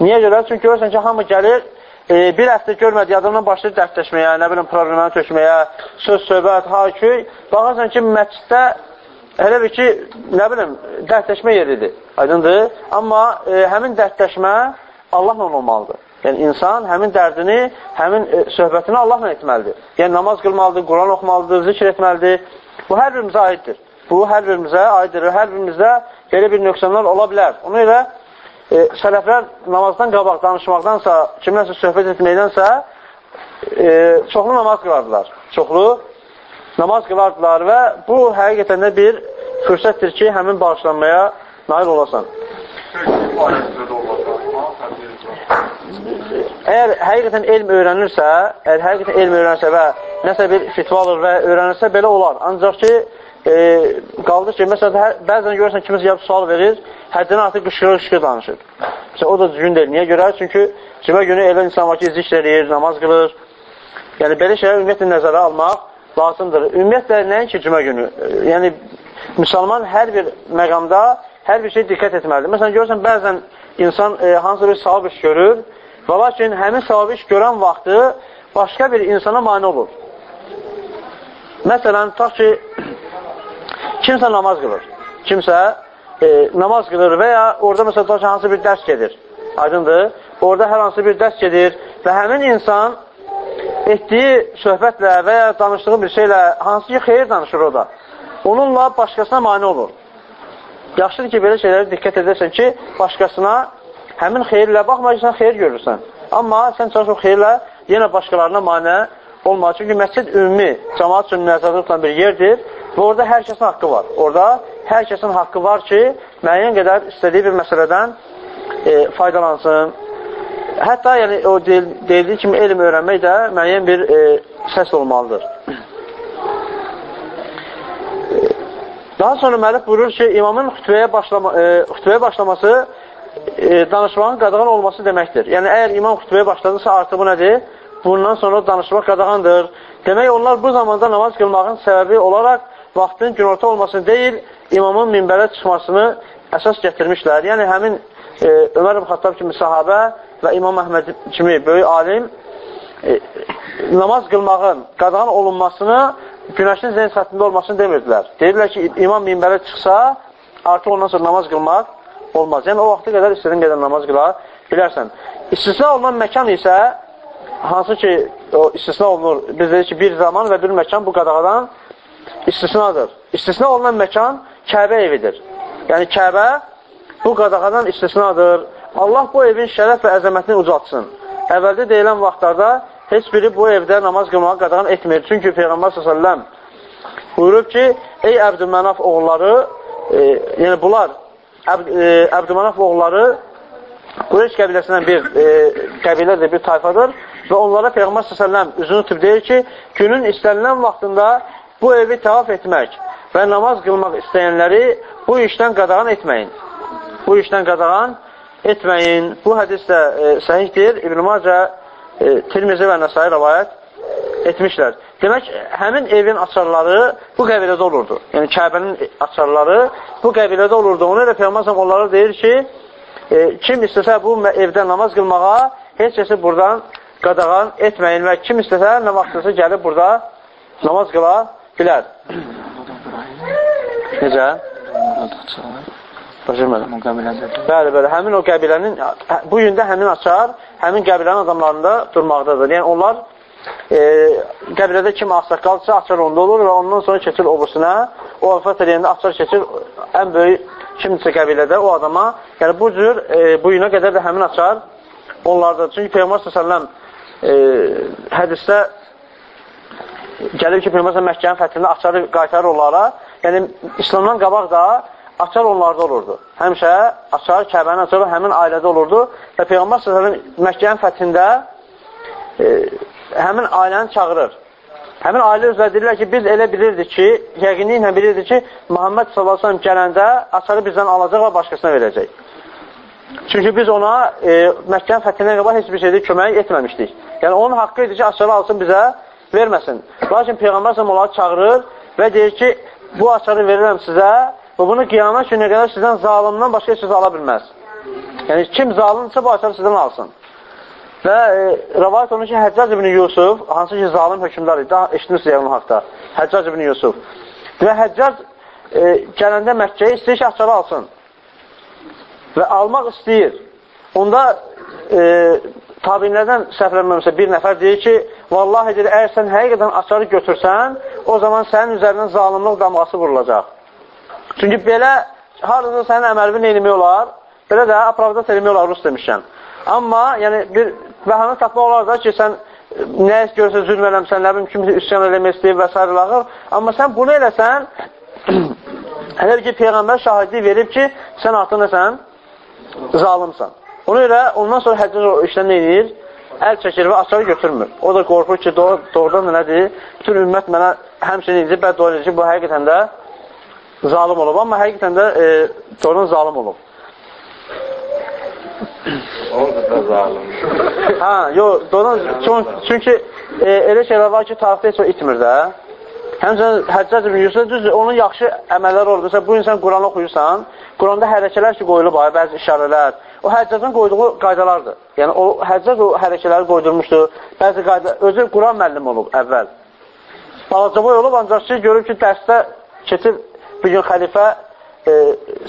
Niyə görə? Çünki görürsən ki, hamı gəlir, e, bir həftə görmədiyi adamdan başlayır dərdləşməyə, nə bilim, probleməni tökməyə, söz, söhbət, haküy. Baxırsan ki, məsciddə elə bir ki, nə bilim, dərdləşmə yeridir. Aydındır. Amma e, həmin dərdləşmə Allahla olmalıdır. Yəni, insan həmin dərdini, həmin e, söhbətini Allahla etməlidir. Yəni, namaz qılmalıdır, Quran oxumalıdır, zikr etməlidir. Bu, hər birimizə aiddir. Bu, hər birimizə aiddir. Hər birimizdə belə bir nöqsanlar ola bilər. Ona görə e, sələflər namazdan qabaq danışmaqdansa, kimlərsə söhbət etməkdənsə, e, çoxlu namaz qılardılar. Çoxlu namaz qılardılar və bu həqiqətən də bir fürsətdir ki, həmin bağışlanmaya nail olasan. Əgər həqiqətən elm öyrənirsə, əgər həqiqətən elm öyrənirsə və nəsə bir fitva alır və öyrənirsə, belə olar. Ancaq ki, e, qaldı ki, məsələn, hər, bəzən görürsən kimisə gəlib sual verir, həddən artıq qışqırır-qışqır danışır. Məsələn, o da düzgün deyil. Niyə görə? Çünki cümə günü elə insan var ki, zikr edir, namaz qılır. Yəni, belə şeylər ümumiyyətlə nəzərə almaq lazımdır. Ümumiyyətlə, nəinki cümə günü? Yəni, müsəlman hər bir məqamda hər bir şey diqqət etməlidir. Məsələn, görürsən, bəzən insan e, hansısa bir savab iş görür və lakin həmin savab iş görən vaxtı başqa bir insana mani olur. Məsələn, tutaq ki, kimsə namaz qılır, kimsə e, namaz qılır və ya orada məsələn, tutaq hansı bir dərs gedir, aydındır, orada hər hansı bir dərs gedir və həmin insan etdiyi söhbətlə və ya danışdığı bir şeylə, hansı ki, xeyir danışır o da, onunla başqasına mani olur. Yaxşıdır ki, belə şeylərə diqqət edəsən ki, başqasına həmin xeyirlə baxmayacaqsan, xeyir görürsən. Amma sən çalış o xeyirlə yenə başqalarına manə olmaz. Çünki məscid ümumi, cəmaat üçün nəzərdə tutulan bir yerdir və orada hər kəsin haqqı var. Orada hər kəsin haqqı var ki, müəyyən qədər istədiyi bir məsələdən e, faydalansın. Hətta yəni, o deyil, deyildiyi kimi elm öyrənmək də müəyyən bir e, səs olmalıdır. Daha sonra müəllif buyurur ki, imamın xütbəyə, başlama, e, xütbəyə başlaması e, danışmağın qadağan olması deməkdir. Yəni, əgər imam xütbəyə başladısa, artıq bu nədir? Bundan sonra danışmaq qadağandır. Demək, onlar bu zamanda namaz qılmağın səbəbi olaraq vaxtın günorta olmasını deyil, imamın minbərə çıxmasını əsas gətirmişlər. Yəni, həmin e, Ömər Xattab kimi sahabə və İmam Əhməd kimi böyük alim e, namaz qılmağın qadağan olunmasını günəşin zəng səthində olmasını demirdilər. Deyirlər ki, imam minbərə çıxsa, artıq ondan sonra namaz qılmaq olmaz. Yəni, o vaxta qədər istədiyin qədər namaz qıla bilərsən. İstisna olunan məkan isə, hansı ki, o istisna olunur, biz dedik ki, bir zaman və bir məkan bu qadağadan istisnadır. İstisna olunan məkan Kəbə evidir. Yəni, Kəbə bu qadağadan istisnadır. Allah bu evin şərəf və əzəmətini ucaltsın. Əvvəldə deyilən vaxtlarda heç biri bu evdə namaz qılmağa qadağan etmir. Çünki Peyğəmbər s.ə.v buyurub ki, ey Əbdülmənaf oğulları, e, yəni bunlar Əb e, Əbdülmənaf oğulları Qureyş qəbiləsindən bir e, qəbilədir, bir tayfadır və onlara Peyğəmbər s.ə.v üzünü tutub deyir ki, günün istənilən vaxtında bu evi təvaf etmək və namaz qılmaq istəyənləri bu işdən qadağan etməyin. Bu işdən qadağan etməyin. Bu hədis də e, səhihdir. İbn-i Macə e, Tirmizi və Nəsai rəvayət etmişlər. Demək, həmin evin açarları bu qəbilədə olurdu. Yəni, Kəbənin açarları bu qəbilədə olurdu. Ona görə Peyğəmbər onlara deyir ki, e, kim istəsə bu evdə namaz qılmağa, heç kəsi buradan qadağan etməyin və kim istəsə, nə vaxtdırsa gəlib burada namaz qıla bilər. Necə? Başırmadım. Bəli, bəli. Həmin o qəbilənin, bu gün də həmin açar, həmin qəbilənin adamlarında durmaqdadır. Yəni, onlar e, qəbilədə kim ağsaqqalsa, açar onda olur və ondan sonra keçir obursuna. O vəfat edəndə açar keçir ən böyük kimdirsə qəbilədə o adama. Yəni, bu cür e, bu günə qədər də həmin açar onlardadır. Çünki Peyğəmbər s.ə.v e, hədisdə gəlir ki, Peyğəmbər Məkkənin fəthində açarı qaytarır onlara. Yəni, İslamdan qabaq da açar onlarda olurdu. Həmişə açar, Kəbənin açarı həmin ailədə olurdu və Peyğəmbər s.ə.v Məkkənin fəthində e, həmin ailəni çağırır. Həmin ailə özləri deyirlər ki, biz elə bilirdik ki, yəqinliklə bilirdik ki, Muhammed s.ə.v gələndə açarı bizdən alacaq və başqasına verəcək. Çünki biz ona e, Məkkənin fəthindən qabaq heç bir şeydə kömək etməmişdik. Yəni, onun haqqı idi ki, açarı alsın bizə, verməsin. Lakin Peyğəmbər onları çağırır və deyir ki, bu açarı verirəm sizə və bunu qiyamət günə qədər sizdən zalimdən başqa heç ala bilməz. Yəni, kim zalimdirsə, bu açarı sizdən alsın. Və e, rəvayət olunur ki, Həccac ibn Yusuf, hansı ki, zalim hökümdar idi, daha eşitmişsiniz onun haqda, Həccac ibn Yusuf. Və Həccac e, gələndə Məkkəyə istəyir ki, açarı alsın və almaq istəyir. Onda e, tabinlərdən səhvlənməmişsə bir nəfər deyir ki, vallahi deyir, əgər sən həqiqətən açarı götürsən, o zaman sənin üzərindən zalimlik damğası vurulacaq. Çünki belə, harada sənin əməlini neyləmək olar, belə də apravdat eləmək olar, rus demişkən. Amma, yəni, bir bəhanə tapmaq olar da ki, sən nə görsə zülm eləmsən, nə bilim, kimsə üsyan eləmək istəyir və s. lağır. Amma sən bunu eləsən, elə ki, Peyğəmbər şahidlik verib ki, sən artıq nəsən? zalimsan. Ona görə ondan sonra həccac o işlə nə edir? Əl çəkir və açarı götürmür. O da qorxur ki, doğ doğrudan da nədir? Bütün ümmət mənə həmçinin necə bəddua edir ki, bu həqiqətən də zalim olub. Amma həqiqətən də e, doğrudan zalim olub. Orada da zalim. hə, yox, doğrudan çünki e, elə şeylər var ki, tarixdə heç o itmir də. Həmçinin Həccac ibn Yusuf düzdür, onun yaxşı əməlləri olur. Məsələn, bu insan Quranı oxuyursan, Quranda hərəkələr ki, qoyulub, ay, bəzi işarələr. O həccacın qoyduğu qaydalardır. Yəni, o həccac o hərəkələri qoydurmuşdur. Bəzi qayda, özü Quran müəllim olub əvvəl. Balaca boy olub, ancaq ki, görüb ki, dərsdə keçib bir gün xəlifə, e,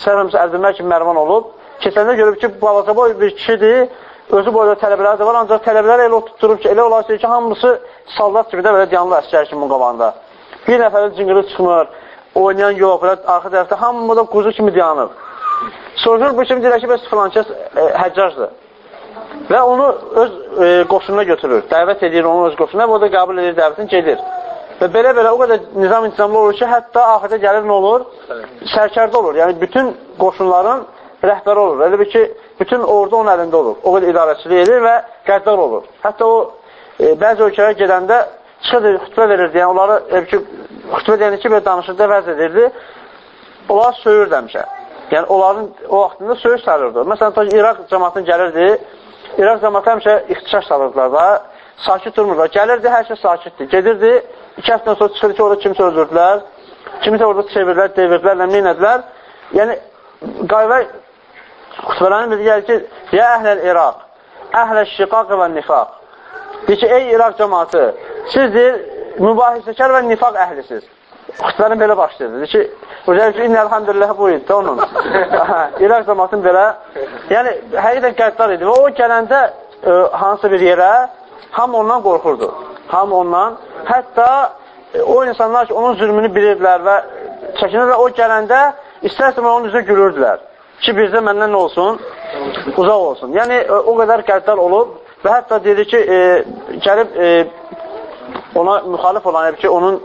səhvəmsə Əbdülmək kimi Mərvan olub. Keçəndə görüb ki, balaca boy bir kişidir, özü boyda tələbələr də var, ancaq tələbələr elə oturtturub ki, elə olarsa ki, hamısı saldat kimi də belə yanlı əsgər kimi qabağında. Bir nəfərin cingiri çıxmır, oynayan yox, belə arxa tərəfdə hamı da quzu kimi dayanıb. Soruşur, bu kim deyir ki, bəs filankəs e, həccacdır. Və onu öz e, qoşununa götürür, dəvət edir onu öz qoşununa və o da qəbul edir dəvətin, gedir. Və belə-belə o qədər nizam intizamlı olur ki, hətta axirdə gəlir nə olur? Sərkərdə olur. Yəni, bütün qoşunların rəhbəri olur. Elə bir ki, bütün ordu onun əlində olur. O qədər idarəçilik edir və qəddar olur. Hətta o, e, bəzi ölkələrə gedəndə çıxırdı, xütbə verirdi. Yəni, onları, ev ki, xütbə deyəndə ki, belə danışırdı, vəz edirdi. Onlar söyür demişə. Yəni, onların o vaxtında söyüş salırdı. Məsələn, İraq cəmatın gəlirdi, İraq cəmatı həmişə ixtişaş salırdılar da, sakit durmurlar. Gəlirdi, hər şey sakitdir. Gedirdi, iki həftədən sonra çıxırdı ki, orada kimsə öldürdülər, kimisə orada çevirdilər, devirdilər, nə minədilər. Yəni, qayvə xütbələrin biri gəlir ki, Ya əhləl İraq, əhləl şiqaq və nifaq. Deyir ki, ey İraq cəmatı, siz deyir, mübahisəkər və nifaq əhlisiniz. Xütbənin belə başlayır. Deyir ki, Özəl ki, innəlhamdülillah bu idi onun. İraq cəmatın belə. Yəni, həqiqətən qəddar idi. Və o gələndə e, hansı bir yerə ham ondan qorxurdu. Ham ondan. Hətta e, o insanlar ki, onun zülmünü bilirdilər və çəkinirlər. O gələndə istərsən onun üzrə gülürdülər. Ki, bizdə məndən nə olsun? Uzaq olsun. Yəni, e, o qədər qəddar olub və hətta dedi ki, e, gəlib e, ona müxalif olan, ki, onun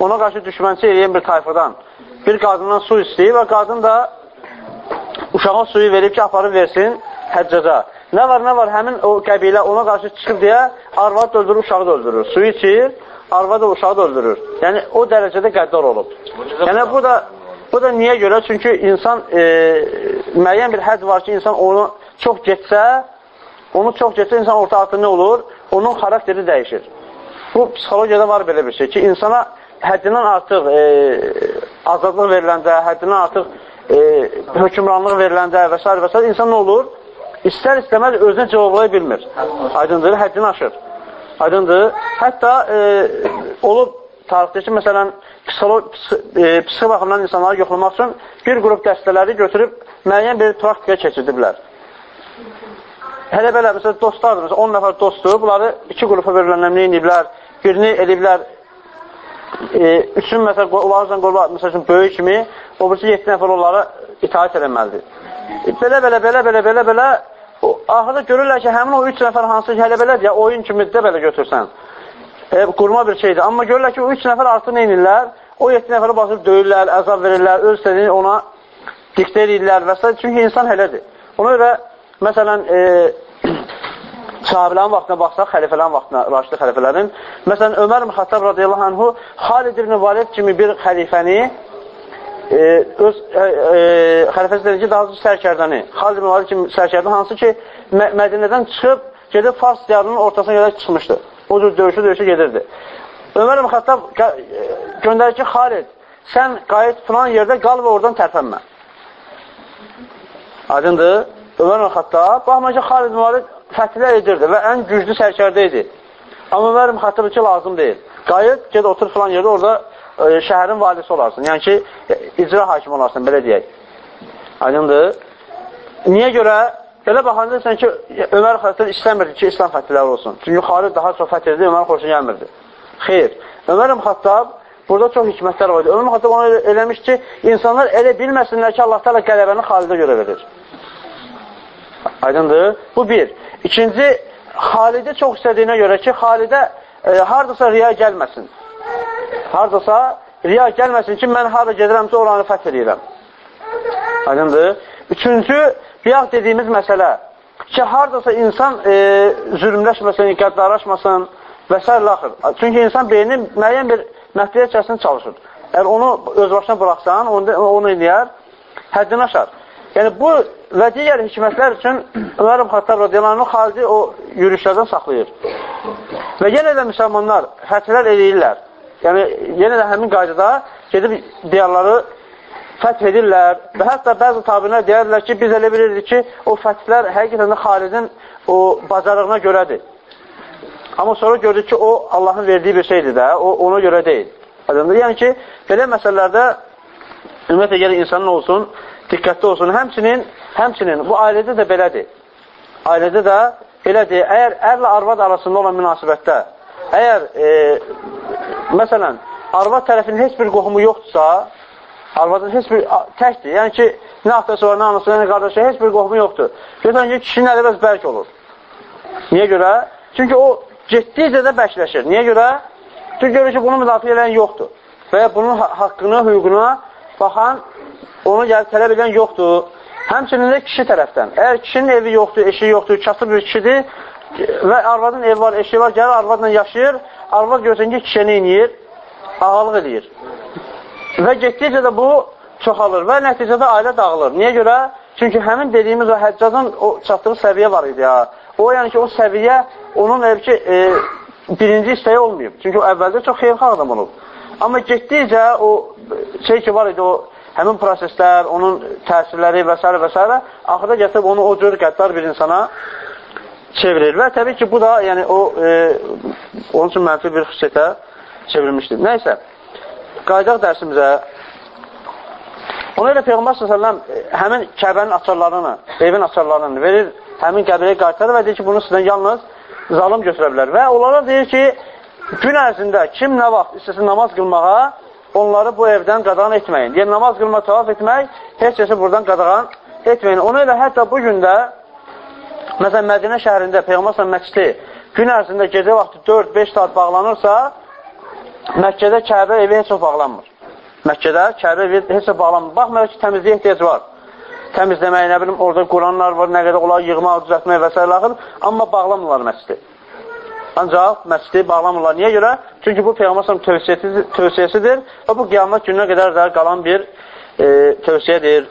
ona qarşı düşmənçi eləyən bir tayfadan bir qadından su istəyir və qadın da uşağa suyu verib ki, aparıb versin həccaca. Nə var, nə var, həmin o qəbilə ona qarşı çıxıb deyə arvad öldürür, uşağı da öldürür. Suyu içir, arvad da uşağı da öldürür. Yəni, o dərəcədə qəddar olub. Yəni, bu da, bu da niyə görə? Çünki insan, e, müəyyən bir hədd var ki, insan onu çox getsə, onu çox getsə, insan orta altı nə olur? Onun xarakteri dəyişir. Bu, psixologiyada var belə bir şey ki, insana həddindən artıq e, azadlıq veriləndə, həddindən artıq e, hökumranlıq veriləndə və s. və s. insan nə olur? İstər-istəməz özünə cavablaya bilmir. Aydındır, həddini aşır. Aydındır. Hətta e, olub tarixdə ki, məsələn, psixolog, e, psixi baxımdan insanları yoxlamaq üçün bir qrup dəstələri götürüb müəyyən bir praktika keçirdiblər. Hələ belə, məsələn, dostlardır, məsələn, 10 nəfər dostdur, bunları iki qrupa verilənlər nə ediblər? Birini ediblər e, üçün məsəl, onlarla qolba, məsəl üçün böyük kimi, o birisi 7 nəfər onlara itaat eləməlidir. E, belə, belə, belə, belə, belə, belə, axırda görürlər ki, həmin o 3 nəfər hansı ki, hələ belədir ya, oyun kimi də belə götürsən. E, qurma bir şeydir. Amma görürlər ki, o 3 nəfər artıq nə edirlər? O 7 nəfərə basıb döyürlər, əzab verirlər, öz istədiyini ona diktə edirlər və s. Çünki insan elədir. Ona görə, məsələn, e, sahabələrin vaxtına baxsaq, xəlifələrin vaxtına, raşid xəlifələrin, məsələn, Ömər Xattab radiyallahu anhu Xalid ibn Valid kimi bir xəlifəni e, öz e, e, xəlifəsi dedi ki, daha doğrusu sərkərdəni, Xalid ibn Valid kimi sərkərdən hansı ki, Mə Mədinədən çıxıb gedib Fars diyarının ortasına qədər çıxmışdı. O cür döyüşü-döyüşü gedirdi. Ömər ibn Xattab göndərir ki, Xalid, sən qayıt filan yerdə qal və oradan tərpənmə. Aydındır. Ömər Xattab, baxma ki, Xalid ibn Fəthlər edirdi və ən güclü sərkərdə idi. Amma Ömər Xattab ki, lazım deyil. Qayıt, ged otur filan yerdə, orada e, şəhərin valisi olarsan. Yəni ki, icra hakimi olarsan, belə deyək. Aydındır. Niyə görə? Belə baxanda sən ki, Ömər Xattab istəmirdi ki, İslam fəthləri olsun. Çünki Xalid daha çox fəth edirdi, Ömər xoşuna gəlmirdi. Xeyr. Ömər Xattab burada çox hikmətlər var idi. Ömər Xattab onu eləmiş ki, insanlar elə bilməsinlər ki, Allah təala qələbəni Xalidə görə verir. Aydındır? Bu bir. İkinci, Xalidi çox istədiyinə görə ki, Xalidə e, hardasa riya gəlməsin. Hardasa riya gəlməsin ki, mən harada gedirəmsə oranı fəth edirəm. Aydındır? Üçüncü, biyaq dediyimiz məsələ ki, hardasa insan e, zülmləşməsin, qəddarlaşmasın və s. axır. Çünki insan beyni müəyyən bir məhdəyə içərisində çalışır. Əgər onu öz başına buraxsan, onu, onu eləyər, həddini aşar. Yəni bu və digər hikmətlər üçün Ömər ibn Xattab radiyallahu xalidi o yürüşlərdən saxlayır. Və yenə də müsəlmanlar fəthlər eləyirlər. Yəni yenə də həmin qaydada gedib diyarları fəth edirlər və hətta bəzi tabinlər deyərlər ki, biz elə bilirdik ki, o fəthlər həqiqətən də Xalidin o bacarığına görədir. Amma sonra gördük ki, o Allahın verdiyi bir şeydir də, o ona görə deyil. Yəni ki, belə məsələlərdə ümumiyyətlə gələk insanın olsun, diqqətli olsun. Həmçinin, həmçinin bu ailədə də belədir. Ailədə də belədir. Əgər ərlə arvad arasında olan münasibətdə, əgər e, məsələn, arvad tərəfinin heç bir qohumu yoxdursa, arvadın heç bir təkdir. Yəni ki, nə atası var, nə anası, nə qardaşı, heç bir qohumu yoxdur. Görürsən ki, kişinin əli bəz bərk olur. Niyə görə? Çünki o getdikcə də bəkləşir. Niyə görə? Çünki görür ki, bunu müdafiə edən yoxdur. Və ya bunun haqqını, hüququna baxan onu gəlib tələb edən yoxdur. Həmçinin də kişi tərəfdən. Əgər kişinin evi yoxdur, eşi yoxdur, kasıb bir kişidir və arvadın evi var, eşi var, gəlir arvadla yaşayır, arvad görsən ki, kişiyə neyiniyir? Ağalıq edir. Və getdikcə də bu çoxalır və nəticədə ailə dağılır. Niyə görə? Çünki həmin dediyimiz o həccazın o çatdığı səviyyə var idi ya. O yəni ki, o səviyyə onun ev ki, e, birinci istəyi olmayıb. Çünki o əvvəldə çox xeyirxar adam olub. Amma getdikcə o şey ki var idi, o həmin proseslər, onun təsirləri və s. və s. axırda gətirib onu o cür qəddar bir insana çevirir. Və təbii ki, bu da yəni, o, e, onun üçün mənfi bir xüsusiyyətə çevrilmişdir. Nəysə, qaydaq dərsimizə ona ilə Peyğəmbər s.ə.v həmin Kəbənin açarlarını, evin açarlarını verir, həmin qəbiləyə qaytarır və deyir ki, bunu sizdən yalnız zalım götürə bilər. Və onlara deyir ki, gün ərzində kim nə vaxt istəsin namaz qılmağa, onları bu evdən qadağan etməyin. Yəni, namaz qılma, tavaf etmək, heç kəsi buradan qadağan etməyin. Ona elə hətta bu gündə, məsələn, Mədinə şəhərində Peyğəmbər məscidi gün ərzində gecə vaxtı 4-5 saat bağlanırsa, Məkkədə Kəbə evi heç o bağlanmır. Məkkədə Kəbə evi heç o bağlanmır. Baxmayaq ki, təmizliyə ehtiyac var. Təmizləmək, nə bilim, orada Quranlar var, nə qədər onlar yığmaq, düzəltmək və s. Amma bağlamırlar məscidi. Ancaq məscidi bağlamırlar. Niyə görə? Çünki bu Peyğəmbər tövsiyəsidir, tövsiyəsidir və bu qiyamət gününə qədər də qalan bir e, tövsiyədir.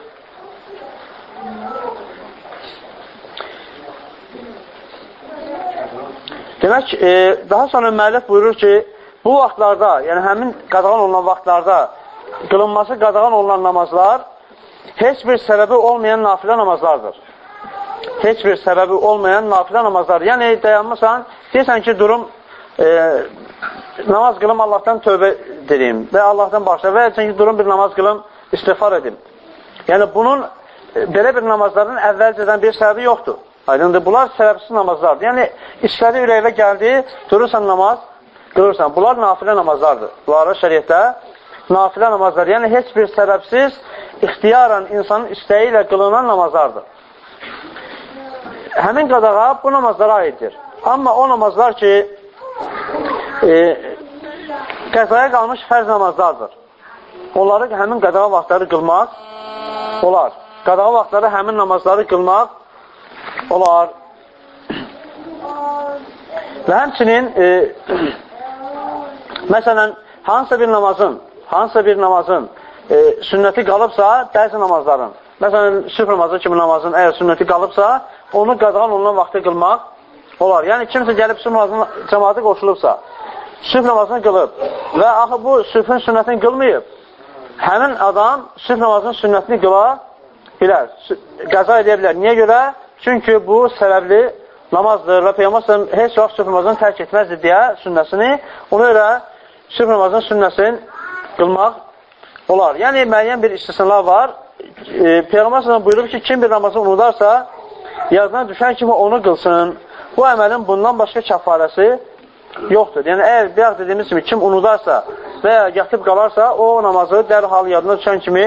Demək, e, daha sonra müəllif buyurur ki, bu vaxtlarda, yəni həmin qadağan olunan vaxtlarda qılınması qadağan olunan namazlar heç bir səbəbi olmayan nafilə namazlardır. Heç bir səbəbi olmayan nafilə namazlardır. Yəni, dayanmışsan, deyirsən ki, durum e, namaz qılım Allahdan tövbə edeyim və Allahdan başla və deyirsən ki, durum bir namaz qılım, istiğfar edim. Yəni, bunun e, belə bir namazların əvvəlcədən bir səbəbi yoxdur. Aydındır, bunlar səbəbsiz namazlardır. Yəni, istədi ürəyivə gəldi, durursan namaz, qılırsan. Bunlar nafilə namazlardır. Bunlara şəriətdə nafilə namazlar. Yəni, heç bir səbəbsiz, ixtiyaran insanın istəyi ilə qılınan namazlardır. Həmin qadağa bu namazlara aiddir. Amma o namazlar ki, e, qəzaya qalmış fərz namazlardır. Onları həmin qadağa vaxtları qılmaq olar. Qadağa vaxtları həmin namazları qılmaq olar. Və həmçinin e, məsələn, hansısa bir namazın hansısa bir namazın e, sünnəti qalıbsa, bəzi namazların, məsələn, sübh namazı kimi namazın əgər sünnəti qalıbsa, onu qadağan olunan vaxtı qılmaq olar. Yəni, kimsə gəlib sübh namazının cəmatı qoşulubsa, sübh namazını qılıb və axı bu sübhün sünnətini qılmayıb, həmin adam sübh namazının sünnətini qıla bilər, qəza edə bilər. Niyə görə? Çünki bu səbəbli namazdır və Peyğəmbər heç vaxt sübh namazını tərk etməzdi deyə sünnəsini, ona görə sübh namazının sünnəsini qılmaq olar. Yəni, müəyyən bir istisnalar var. E, Peyğəmbər buyurub ki, kim bir namazı unudarsa, yadına düşən kimi onu qılsın. Bu əməlin bundan başqa kəfarəsi yoxdur. Yəni, əgər bir dediyimiz kimi kim unudarsa və ya yatıb qalarsa, o namazı dərhal yadına düşən kimi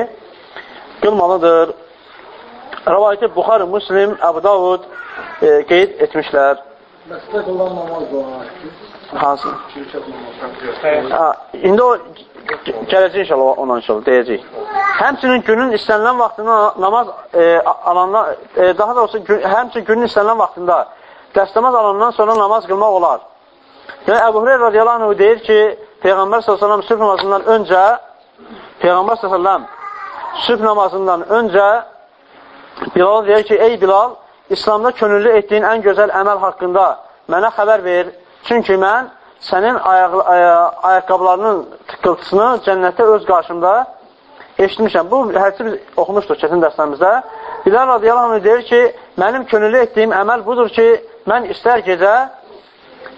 qılmalıdır. Rəvayəti Buxarı, Müslim, Əbu Davud e, qeyd etmişlər. Məslək olan namaz var. Hansı? Ha, indi o gələcək inşallah ona inşallah deyəcək. Həmçinin günün istənilən vaxtında namaz e, alandan, e, daha doğrusu gün, həmçinin günün istənilən vaxtında dəstəmaz alandan sonra namaz qılmaq olar. Yəni Əbu Hüreyra radiyallahu anh deyir ki, Peyğəmbər s.ə.v sübh namazından öncə Peyğəmbər s.ə.v sübh namazından öncə Bilal deyir ki, ey Bilal, İslamda könüllü etdiyin ən gözəl əməl haqqında mənə xəbər ver. Çünki mən sənin ayaq, aya, ayaqqablarının tıqqıltısını cənnətdə öz qarşımda eşitmişəm. Bu hədisi biz oxumuşduq keçən dərslərimizdə. Bilal radiyallahu anh deyir ki, mənim könüllü etdiyim əməl budur ki, mən istər gecə,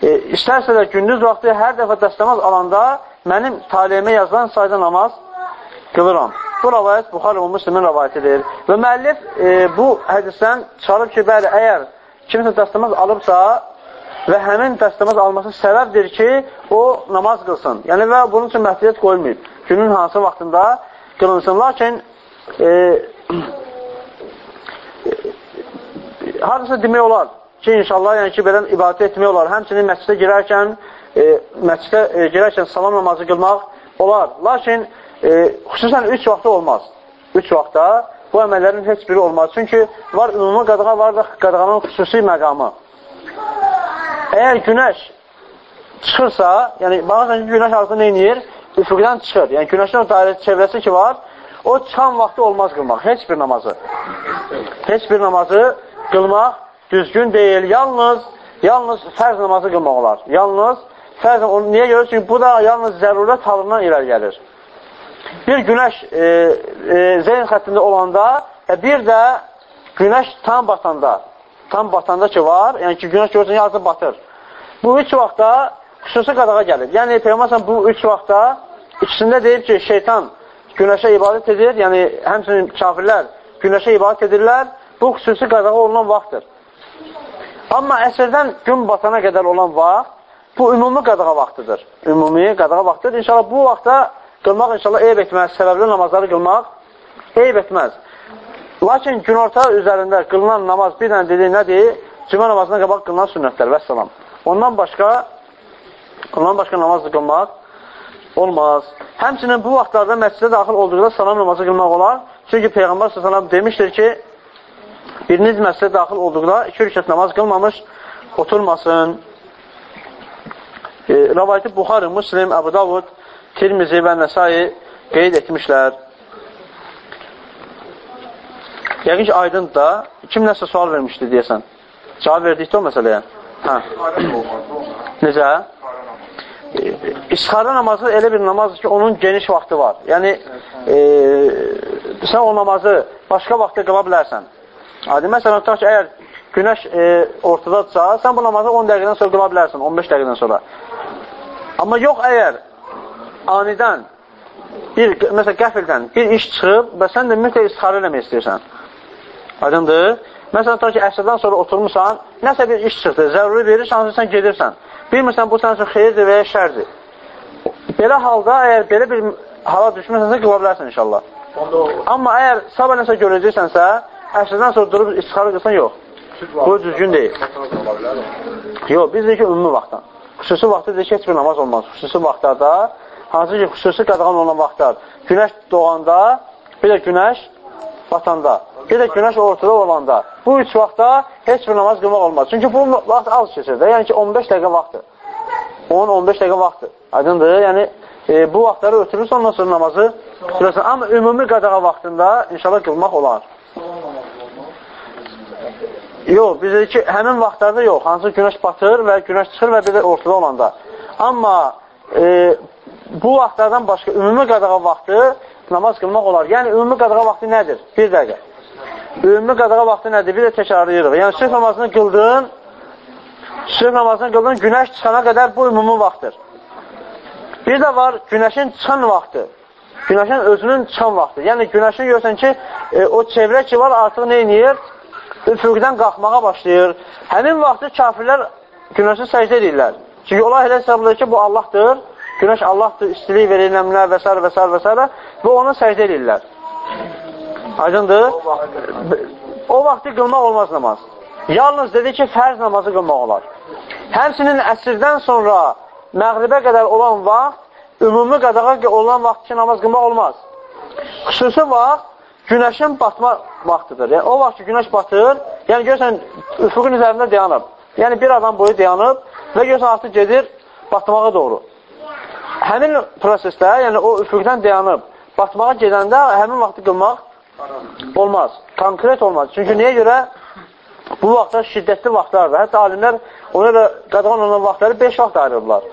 e, istərsə də gündüz vaxtı hər dəfə dəstəmaz alanda mənim taliyemə yazılan sayda namaz qılıram. Bu rəvayət Buxar və Müslimin rəvayətidir. Və müəllif e, bu hədisdən çıxarıb ki, bəli, əgər kimsə dəstəmaz alıbsa və həmin dəstəmaz alması səbəbdir ki, o namaz qılsın. Yəni və bunun üçün məhdudiyyət qoyulmayıb. Günün hansı vaxtında qılınsın. Lakin e, e, hardasa demək olar ki, inşallah, yəni ki, belə ibadət etmək olar. Həmçinin məscidə girərkən, e, məscidə e, girərkən salam namazı qılmaq olar. Lakin e, xüsusən üç vaxtda olmaz. Üç vaxtda bu əməllərin heç biri olmaz. Çünki var ümumi qadağan, var da qadağanın xüsusi məqamı. Əgər günəş çıxırsa, yəni baxırsan ki, günəş artıq edir? Üfüqdən çıxır. Yəni günəşin o dairə çevrəsi ki var, o çıxan vaxtı olmaz qılmaq. Heç bir namazı. Heç bir namazı qılmaq düzgün deyil. Yalnız yalnız fərz namazı qılmaq olar. Yalnız fərz onu niyə görə? Çünki bu da yalnız zərurət halından irəli gəlir bir günəş e, e, zeyn xəttində olanda və bir də günəş tam batanda, tam batanda ki var, yəni ki, günəş görürsən, yazı batır. Bu üç vaxtda xüsusi qadağa gəlir. Yəni, Peyğəmbər bu üç vaxtda ikisində deyir ki, şeytan günəşə ibadət edir, yəni həmçinin kafirlər günəşə ibadət edirlər, bu xüsusi qadağa olunan vaxtdır. Amma əsrdən gün batana qədər olan vaxt, bu ümumi qadağa vaxtıdır. Ümumi qadağa vaxtıdır. İnşallah bu vaxtda qılmaq inşallah eyb etməz, səbəbli namazları qılmaq eyb etməz. Lakin günorta üzərində qılınan namaz bir dənə dediyi nədir? Cümə namazına qabaq qılınan sünnətlər və salam. Ondan başqa ondan başqa namaz qılmaq olmaz. Həmçinin bu vaxtlarda məscidə daxil olduqda salam namazı qılmaq olar. Çünki Peyğəmbər s.ə.v demişdir ki, biriniz məscidə daxil olduqda iki rükət namaz qılmamış oturmasın. E, Rəvayəti Buxarı, Müslim, Əbu Davud Tirmizi və Nəsai qeyd etmişlər. Yəqin ki, aydın da, kim nəsə sual vermişdi deyəsən. Cavab verdikdə o məsələyə. Hə. Necə? İsxara namazı elə bir namazdır ki, onun geniş vaxtı var. Yəni, e, sən o namazı başqa vaxtda qıla bilərsən. Adi, məsələn, tutaq ki, əgər günəş e, ortadadsa, sən bu namazı 10 dəqiqədən sonra qıla bilərsən, 15 dəqiqədən sonra. Amma yox, əgər anidən bir, məsələn, qəfildən bir iş çıxıb və sən də mütləq istixarə eləmək istəyirsən. Aydındır? Məsələn, ta ki, əsrdən sonra oturmuşsan, nəsə bir iş çıxdı, zəruri verir, hansı sən gedirsən. Bilmirsən, bu sənin üçün xeyirdir və ya şərdir. Belə halda, əgər belə bir hala düşmürsənsə, qıla bilərsən inşallah. Amma əgər sabah nəsə görəcəksənsə, əsrdən sonra durub istixarə qılsan, yox. Bu düzgün deyil. Yox, biz deyik ki, ümumi vaxtdan. Xüsusi vaxtda deyik ki, heç bir namaz olmaz. Xüsusi vaxtlarda hansı ki, xüsusi qadağan olan vaxtlar. Günəş doğanda, bir də günəş batanda, bir də günəş ortada olanda. Bu üç vaxtda heç bir namaz qılmaq olmaz. Çünki bu vaxt az keçir də, yəni ki, 15 dəqiqə vaxtdır. 10-15 dəqiqə vaxtdır. Aydındır? Yəni, e, bu vaxtları ötürürsə, ondan sonra namazı Bilirsən, amma ümumi qadağa vaxtında inşallah qılmaq olar. Yox, biz dedik ki, həmin vaxtlarda yox. Hansı günəş batır və günəş çıxır və bir də ortada olanda. Amma e, bu vaxtlardan başqa ümumi qadağa vaxtı namaz qılmaq olar. Yəni, ümumi qadağa vaxtı nədir? Bir dəqiqə. Ümumi qadağa vaxtı nədir? Bir də təkrarlayırıq. Yəni, sırf namazını qıldın, sırf namazını qıldın, günəş çıxana qədər bu ümumi vaxtdır. Bir də var, günəşin çıxan vaxtı. Günəşin özünün çıxan vaxtı. Yəni, günəşin görsən ki, e, o çevrə ki var, artıq nə inəyir? Üfüqdən qalxmağa başlayır. Həmin vaxtı kafirlər günəşi səcdə edirlər. Çünki onlar elə hesablayır ki, bu Allahdır, günəş Allahdır, istilik verir, nəmlər və s. və s. və s. və ona səcdə edirlər. Aydındır? O vaxtı qılmaq olmaz namaz. Yalnız dedi ki, fərz namazı qılmaq olar. Həmsinin əsrdən sonra məğribə qədər olan vaxt, ümumi qadağa olan vaxt ki, namaz qılmaq olmaz. Xüsusi vaxt, günəşin batma vaxtıdır. Yəni, o vaxt ki, günəş batır, yəni görsən, üfüqün üzərində dayanıb. Yəni, bir adam boyu dayanıb və görsən, artıq gedir batmağa doğru. Həmin prosesdə, yəni o üfüqdən dayanıb, batmağa gedəndə həmin vaxtı qılmaq olmaz. Konkret olmaz. Çünki niyə görə? Bu vaxtlar şiddətli vaxtlardır. Hətta alimlər ona görə qadağan olan vaxtları 5 vaxt ayırırlar.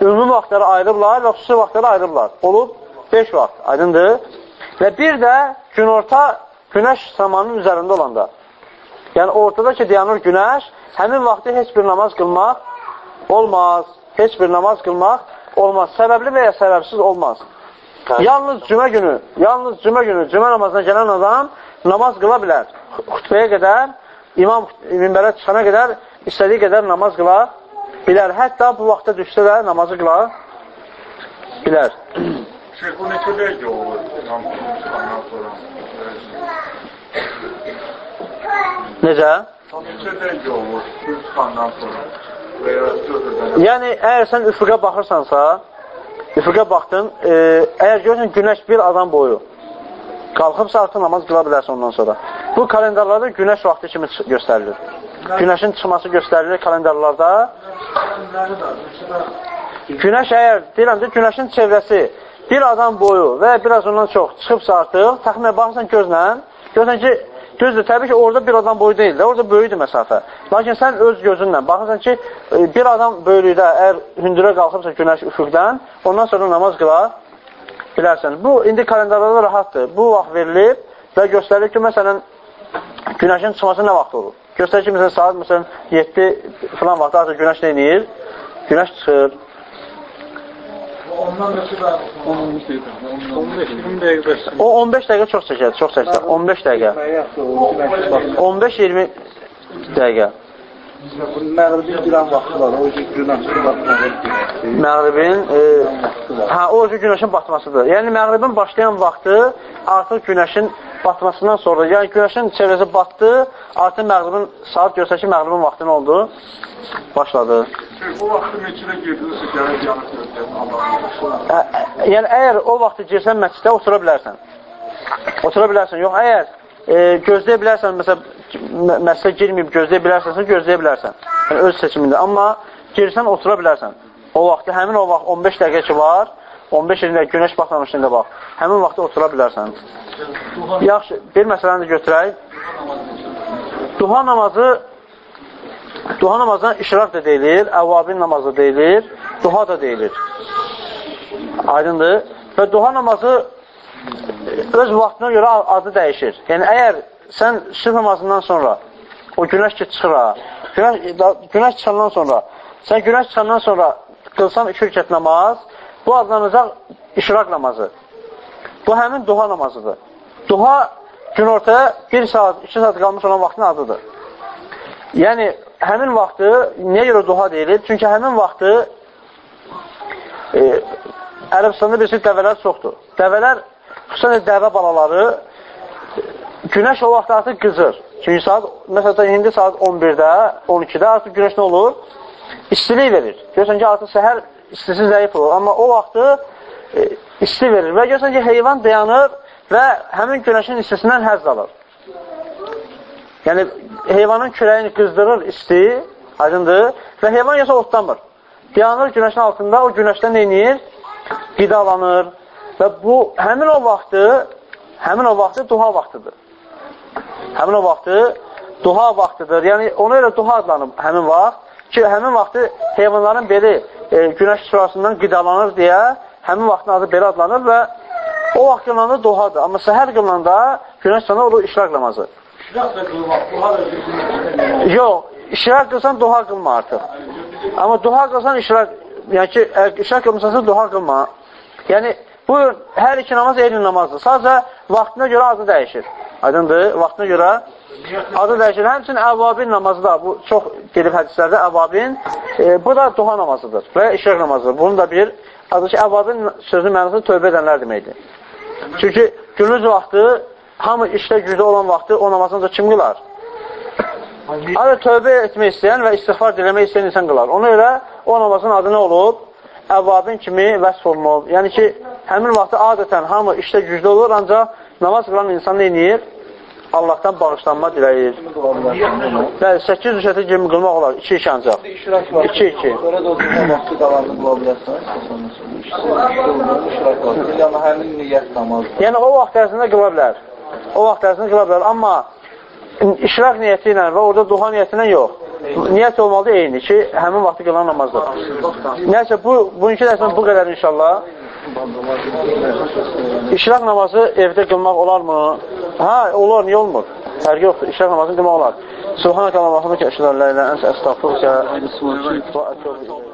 Ümumi vaxtları ayırırlar və xüsusi vaxtları ayırırlar. Olub 5 vaxt. Aydındır? Və bir də günorta günəş samanının üzərində olanda. Yəni ortada ki, dayanır günəş, həmin vaxtı heç bir namaz qılmaq olmaz. Heç bir namaz qılmaq olmaz. Səbəbli və ya səbəbsiz olmaz. Yalnız cümə günü, yalnız cümə günü, cümə namazına gələn adam namaz qıla bilər. Xütbəyə qədər, imam minbərə çıxana qədər istədiyi qədər namaz qıla bilər. Hətta bu vaxtda düşsə də namazı qıla bilər. Şeyh bu neçə dəqiqə olur? Tam çıxandan sonra. Necə? Tam neçə dəqiqə olur? Çıxandan sonra. Yəni, əgər sən üfüqə baxırsansa, üfüqə baxdın, e, əgər görürsən günəş bir adam boyu qalxıbsa artıq namaz qıla bilərsən ondan sonra. Bu kalendarlarda günəş vaxtı kimi göstərilir. Günəşin çıxması göstərilir kalendarlarda. Günəş əgər, deyirəm də, günəşin çevrəsi bir adam boyu və ya biraz ondan çox çıxıbsa artıq, təxminə baxırsan gözlə, görürsən ki, düzdür, təbii ki, orada bir adam boyu deyil də, orada böyüdür məsafə. Lakin sən öz gözünlə baxırsan ki, e, bir adam böyülükdə, əgər hündürə qalxıbsa günəş üfüqdən, ondan sonra namaz qıla bilərsən. Bu, indi kalendarlarda rahatdır. Bu vaxt verilib və göstərir ki, məsələn, günəşin çıxması nə vaxt olur? Göstərir ki, məsələn, saat məsələn, 7 falan vaxtda artıq günəş nə edir? Günəş çıxır. Ondan neçə dəqiqə? 15-20 dəqiqə. O 15 dəqiqə çox çəkər, çox çəkər. 15 dəqiqə. 15-20 dəqiqə. Məğribin girən vaxtı var, o batmağı. Məğribin, e, hə, o özü günəşin batmasıdır. Yəni, məğribin başlayan vaxtı artıq günəşin batmasından sonra, yəni günəşin çevrəsi batdı, artıq məğribin, saat göstər ki, məğribin vaxtı nə oldu? Başladı. Bu vaxtı meçidə girdirirsə gəlib yanıb yəni, əgər o vaxtı girsən məscidə, otura bilərsən. Otura bilərsən. Yox, əgər e, gözləyə bilərsən, məsələn, mə- məscidə girməyib gözləyə bilərsənsə, gözləyə bilərsən. Yəni, öz seçimində. Amma girsən, otura bilərsən. O vaxtı, həmin o vaxt 15 dəqiqə ki var, 15-20 dəqiqə günəş baxmamışlığında bax. Həmin vaxtda otura bilərsən. Yaxşı, bir məsələni də götürək. Duha namazı Duha namazına işraq da deyilir, əvvabin namazı deyilir, duha da deyilir. Aydındır. Və duha namazı öz vaxtına görə adı dəyişir. Yəni, əgər sən sübh namazından sonra o günəş ki çıxır günəş, günəş çıxandan sonra sən günəş çıxandan sonra qılsan iki rükət namaz, bu adlanacaq işraq namazı. Bu həmin duha namazıdır. Duha günortaya bir saat, iki saat qalmış olan vaxtın adıdır. Yəni, həmin vaxtı, niyə görə duha deyilir? Çünki həmin vaxtı e, Ərəbistanda bir dəvələr çoxdur. Dəvələr, xüsusən də dəvə balaları, günəş o vaxt artıq qızır. Çünki saat, məsələn, indi saat 11-də, 12-də artıq günəş nə olur? İstilik verir. Görürsən ki, artıq səhər istisi zəif olur. Amma o vaxtı e, isti verir. Və görürsən ki, heyvan dayanır və həmin günəşin istisindən həzz alır. Yəni, heyvanın kürəyini qızdırır isti, aydındır, və heyvan yasa otlanmır. Dayanır günəşin altında, o günəşdən neynir? Qidalanır Və bu, həmin o vaxtı, həmin o vaxtı duha vaxtıdır. Həmin o vaxtı duha vaxtıdır. Yəni, ona elə duha adlanıb həmin vaxt ki, həmin vaxtı heyvanların beli e, günəş şurasından qidalanır deyə həmin vaxtın adı belə adlanır və o vaxt qılanda duhadır. Amma səhər qılanda günəş sana olur işraq namazı. Yox, işraq qılsan duha qılma artıq. Amma duha qılsan işraq, yəni ki, işraq qılmısansa duha qılma. Yəni, bu hər iki namaz eyni namazdır. Sadəcə vaxtına görə adı dəyişir. Aydındır? Vaxtına görə adı dəyişir. Həmçinin əvabin namazı da, bu çox gedib hədislərdə əvabin, e, bu da duha namazıdır və işraq namazıdır. Bunun da bir adı ki, əvabin sözü mənası tövbə edənlər deməkdir. Çünki günüz vaxtı, hamı işdə gücdə olan vaxtı o namazınca kim qılar? Adı tövbə etmək istəyən və istighfar diləmək istəyən insan qılar. Ona görə o namazın adı nə olub? Əvabin kimi vəsf olunub. Yəni ki, həmin vaxtı adətən hamı işdə gücdə olur, ancaq namaz qılan insan nə edir? Allahdan bağışlanma diləyir. Bəli, 8 rükəti kimi qılmaq olar, 2-2 ancaq. 2-2. Sonra da o duha vaxtı qalanını. İştirak var. Yəni həmin niyyət namazı. Yəni o vaxt ərzində qıla bilər. O vaxt ərzində qıla bilər. Amma işrak niyyəti ilə və orada duha niyyəti ilə yox. Niyyət olmalıdır eyni ki, həmin vaxtı qılan namazdır. Nəysə, bu, bugünkü dərsən bu qədər inşallah. İşrak namazı evdə qılmaq olarmı? Hə, olur, niyə olmur? Fərqi yoxdur, işrak namazını qılmaq olar. Subhanəkə Allah'a kəşələr, lə ilə, ənsə əstəğfurkə və ətəb